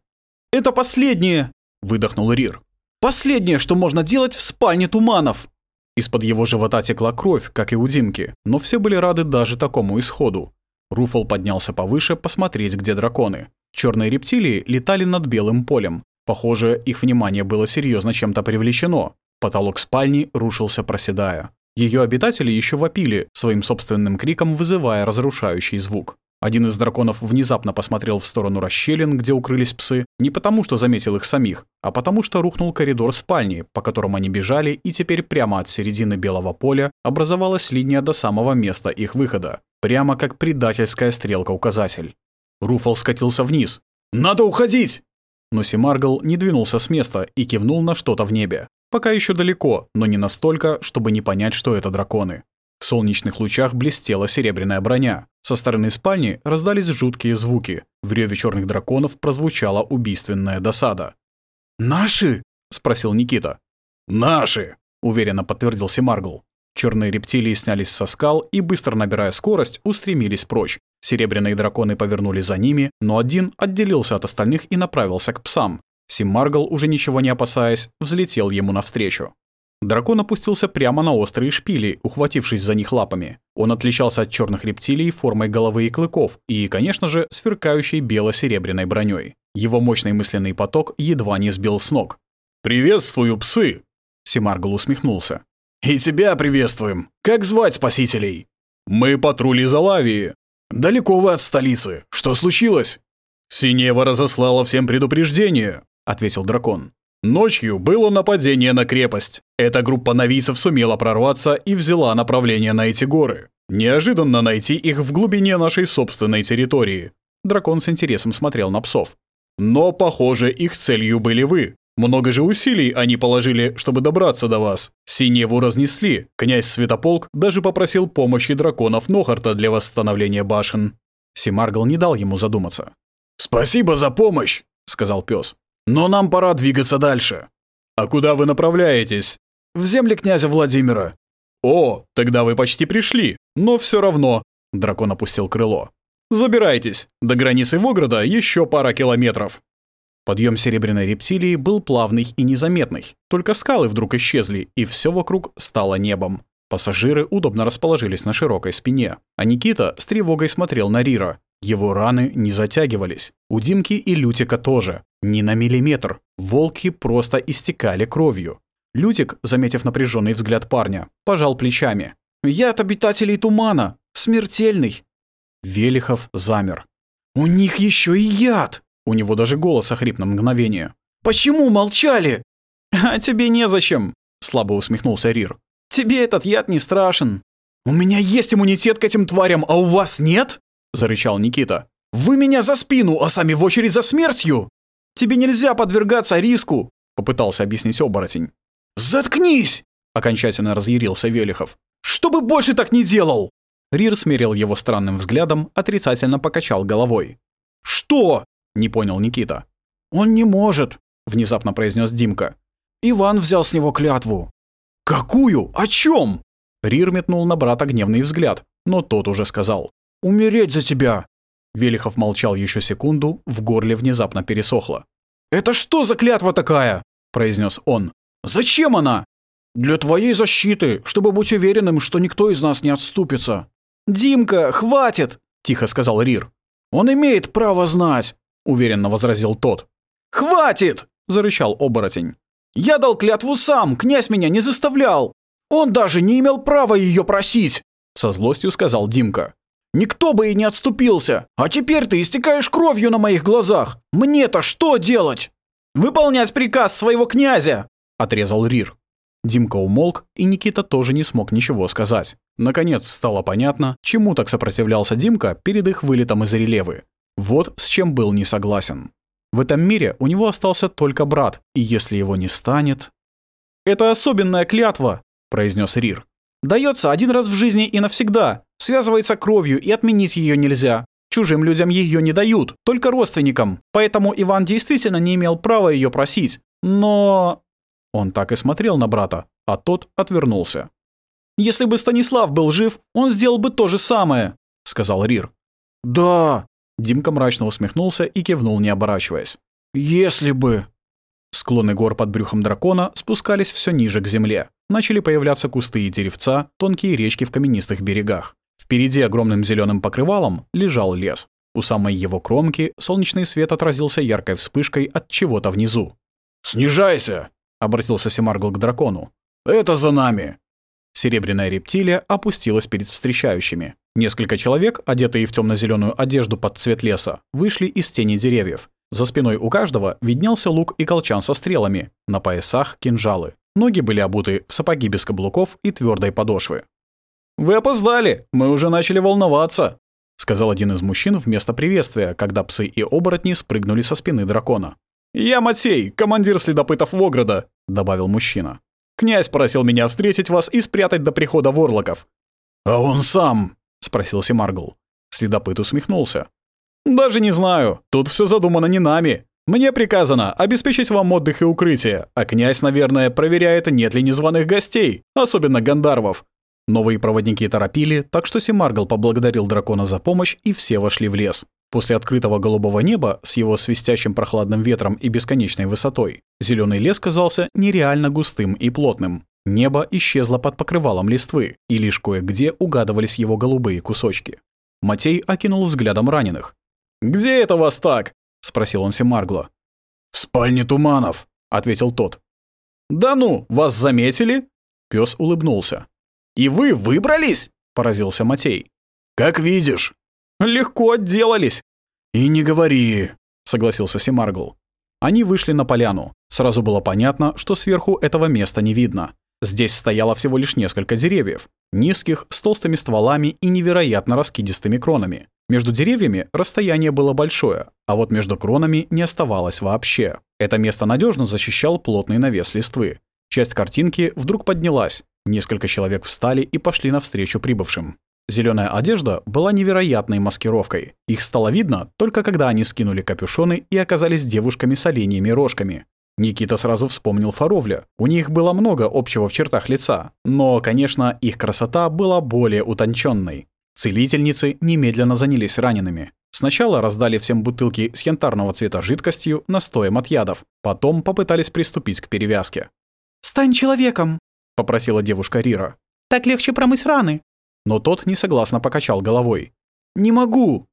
«Это последнее!» — выдохнул Рир. «Последнее, что можно делать в спальне туманов!» Из-под его живота текла кровь, как и у Димки, но все были рады даже такому исходу. Руфал поднялся повыше посмотреть, где драконы. Черные рептилии летали над белым полем. Похоже, их внимание было серьезно чем-то привлечено. Потолок спальни рушился, проседая. Ее обитатели еще вопили, своим собственным криком вызывая разрушающий звук. Один из драконов внезапно посмотрел в сторону расщелин, где укрылись псы, не потому что заметил их самих, а потому что рухнул коридор спальни, по которому они бежали, и теперь прямо от середины белого поля образовалась линия до самого места их выхода, прямо как предательская стрелка-указатель. Руфал скатился вниз. «Надо уходить!» Но Симаргл не двинулся с места и кивнул на что-то в небе. Пока еще далеко, но не настолько, чтобы не понять, что это драконы. В солнечных лучах блестела серебряная броня. Со стороны спальни раздались жуткие звуки. В реве черных драконов прозвучала убийственная досада. «Наши?» — спросил Никита. «Наши!» — уверенно подтвердил Семаргл. Черные рептилии снялись со скал и, быстро набирая скорость, устремились прочь. Серебряные драконы повернули за ними, но один отделился от остальных и направился к псам. Симмаргл, уже ничего не опасаясь, взлетел ему навстречу. Дракон опустился прямо на острые шпили, ухватившись за них лапами. Он отличался от черных рептилий формой головы и клыков и, конечно же, сверкающей бело-серебряной броней. Его мощный мысленный поток едва не сбил с ног. «Приветствую, псы!» Симаргл усмехнулся. «И тебя приветствуем! Как звать спасителей?» «Мы патрули из Алавии». «Далеко вы от столицы. Что случилось?» «Синева разослала всем предупреждение», — ответил дракон. Ночью было нападение на крепость. Эта группа новийцев сумела прорваться и взяла направление на эти горы. Неожиданно найти их в глубине нашей собственной территории. Дракон с интересом смотрел на псов. Но, похоже, их целью были вы. Много же усилий они положили, чтобы добраться до вас. Синеву разнесли. Князь Святополк даже попросил помощи драконов Нохарта для восстановления башен. Симаргл не дал ему задуматься. «Спасибо за помощь», — сказал пес. Но нам пора двигаться дальше. А куда вы направляетесь? В земли князя Владимира. О, тогда вы почти пришли. Но все равно. Дракон опустил крыло. Забирайтесь. До границы Вограда еще пара километров. Подъем серебряной рептилии был плавный и незаметный. Только скалы вдруг исчезли, и все вокруг стало небом. Пассажиры удобно расположились на широкой спине, а Никита с тревогой смотрел на Рира. Его раны не затягивались. У Димки и Лютика тоже. Ни на миллиметр. Волки просто истекали кровью. Лютик, заметив напряженный взгляд парня, пожал плечами. «Яд обитателей тумана! Смертельный!» Велихов замер. «У них еще и яд!» У него даже голос охрип на мгновение. «Почему молчали?» «А тебе незачем!» Слабо усмехнулся Рир. «Тебе этот яд не страшен». «У меня есть иммунитет к этим тварям, а у вас нет?» Зарычал Никита. «Вы меня за спину, а сами в очередь за смертью!» Тебе нельзя подвергаться риску!» — попытался объяснить оборотень. «Заткнись!» — окончательно разъярился Велихов. «Чтобы больше так не делал!» Рир смерил его странным взглядом, отрицательно покачал головой. «Что?» — не понял Никита. «Он не может», — внезапно произнес Димка. «Иван взял с него клятву». «Какую? О чем? Рир метнул на брата гневный взгляд. но тот уже сказал «Умереть за тебя!». Велихов молчал еще секунду, в горле внезапно пересохло. «Это что за клятва такая?» – произнес он. «Зачем она?» «Для твоей защиты, чтобы быть уверенным, что никто из нас не отступится». «Димка, хватит!» – тихо сказал Рир. «Он имеет право знать», – уверенно возразил тот. «Хватит!» – зарычал оборотень. «Я дал клятву сам, князь меня не заставлял. Он даже не имел права ее просить», – со злостью сказал Димка. «Никто бы и не отступился. А теперь ты истекаешь кровью на моих глазах. Мне-то что делать?» «Выполнять приказ своего князя!» – отрезал Рир. Димка умолк, и Никита тоже не смог ничего сказать. Наконец стало понятно, чему так сопротивлялся Димка перед их вылетом из релевы. Вот с чем был не согласен. В этом мире у него остался только брат, и если его не станет... «Это особенная клятва», — произнес Рир. «Дается один раз в жизни и навсегда, связывается кровью, и отменить ее нельзя. Чужим людям ее не дают, только родственникам, поэтому Иван действительно не имел права ее просить. Но...» Он так и смотрел на брата, а тот отвернулся. «Если бы Станислав был жив, он сделал бы то же самое», — сказал Рир. «Да», Димка мрачно усмехнулся и кивнул, не оборачиваясь. «Если бы...» Склоны гор под брюхом дракона спускались все ниже к земле. Начали появляться кусты и деревца, тонкие речки в каменистых берегах. Впереди огромным зеленым покрывалом лежал лес. У самой его кромки солнечный свет отразился яркой вспышкой от чего-то внизу. «Снижайся!» — обратился Семаргл к дракону. «Это за нами!» Серебряная рептилия опустилась перед встречающими. Несколько человек, одетые в темно-зеленую одежду под цвет леса, вышли из тени деревьев. За спиной у каждого виднелся лук и колчан со стрелами, на поясах — кинжалы. Ноги были обуты в сапоги без каблуков и твердой подошвы. «Вы опоздали! Мы уже начали волноваться!» — сказал один из мужчин вместо приветствия, когда псы и оборотни спрыгнули со спины дракона. «Я Матей, командир следопытов Вограда», — добавил мужчина. «Князь просил меня встретить вас и спрятать до прихода ворлоков». «А он сам», — спросил Семаргл. Следопыт усмехнулся. «Даже не знаю. Тут все задумано не нами. Мне приказано обеспечить вам отдых и укрытие, а князь, наверное, проверяет, нет ли незваных гостей, особенно гандарвов. Новые проводники торопили, так что Семаргл поблагодарил дракона за помощь, и все вошли в лес. После открытого голубого неба с его свистящим прохладным ветром и бесконечной высотой, зеленый лес казался нереально густым и плотным. Небо исчезло под покрывалом листвы, и лишь кое-где угадывались его голубые кусочки. Матей окинул взглядом раненых. «Где это вас так?» — спросил он Семаргла. «В спальне Туманов», — ответил тот. «Да ну, вас заметили?» Пёс улыбнулся. «И вы выбрались?» — поразился Матей. «Как видишь». «Легко отделались». «И не говори», — согласился Семаргл. Они вышли на поляну. Сразу было понятно, что сверху этого места не видно. Здесь стояло всего лишь несколько деревьев, низких, с толстыми стволами и невероятно раскидистыми кронами. Между деревьями расстояние было большое, а вот между кронами не оставалось вообще. Это место надежно защищал плотный навес листвы. Часть картинки вдруг поднялась. Несколько человек встали и пошли навстречу прибывшим. Зеленая одежда была невероятной маскировкой. Их стало видно только когда они скинули капюшоны и оказались девушками с оленьими рожками. Никита сразу вспомнил Фаровля. У них было много общего в чертах лица, но, конечно, их красота была более утонченной. Целительницы немедленно занялись ранеными. Сначала раздали всем бутылки с янтарного цвета жидкостью, настоем от ядов. Потом попытались приступить к перевязке. «Стань человеком!» — попросила девушка Рира. «Так легче промыть раны!» Но тот несогласно покачал головой. «Не могу!»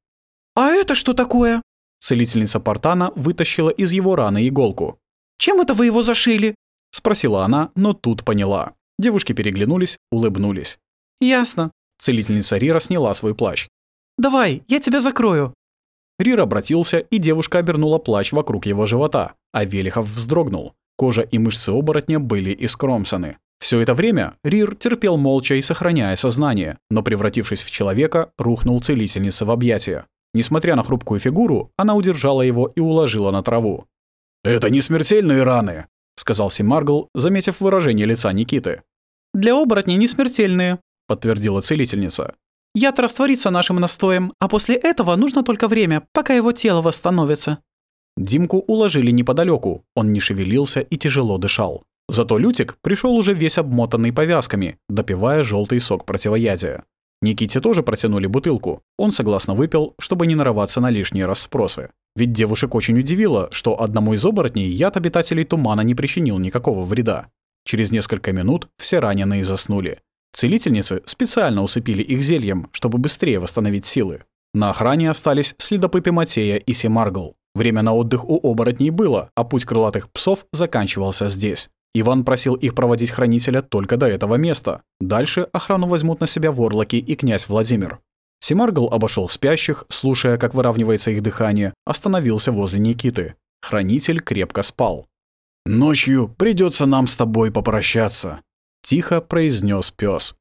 «А это что такое?» Целительница Портана вытащила из его раны иголку. Чем это вы его зашили?» — спросила она, но тут поняла. Девушки переглянулись, улыбнулись. «Ясно». Целительница Рира сняла свой плащ. «Давай, я тебя закрою». Рир обратился, и девушка обернула плащ вокруг его живота, а Велихов вздрогнул. Кожа и мышцы оборотня были искромсаны. Все это время Рир терпел молча и сохраняя сознание, но, превратившись в человека, рухнул целительница в объятия. Несмотря на хрупкую фигуру, она удержала его и уложила на траву. «Это не смертельные раны», — сказал Симаргл, заметив выражение лица Никиты. «Для оборотней не смертельные», — подтвердила целительница. «Яд растворится нашим настоем, а после этого нужно только время, пока его тело восстановится». Димку уложили неподалеку, он не шевелился и тяжело дышал. Зато Лютик пришел уже весь обмотанный повязками, допивая желтый сок противоядия. Никите тоже протянули бутылку. Он согласно выпил, чтобы не нарываться на лишние расспросы. Ведь девушек очень удивило, что одному из оборотней яд обитателей тумана не причинил никакого вреда. Через несколько минут все раненые заснули. Целительницы специально усыпили их зельем, чтобы быстрее восстановить силы. На охране остались следопыты Матея и Семаргл. Время на отдых у оборотней было, а путь крылатых псов заканчивался здесь. Иван просил их проводить хранителя только до этого места. Дальше охрану возьмут на себя ворлоки и князь Владимир. Семаргл обошел спящих, слушая, как выравнивается их дыхание, остановился возле Никиты. Хранитель крепко спал. «Ночью придется нам с тобой попрощаться», — тихо произнес пес.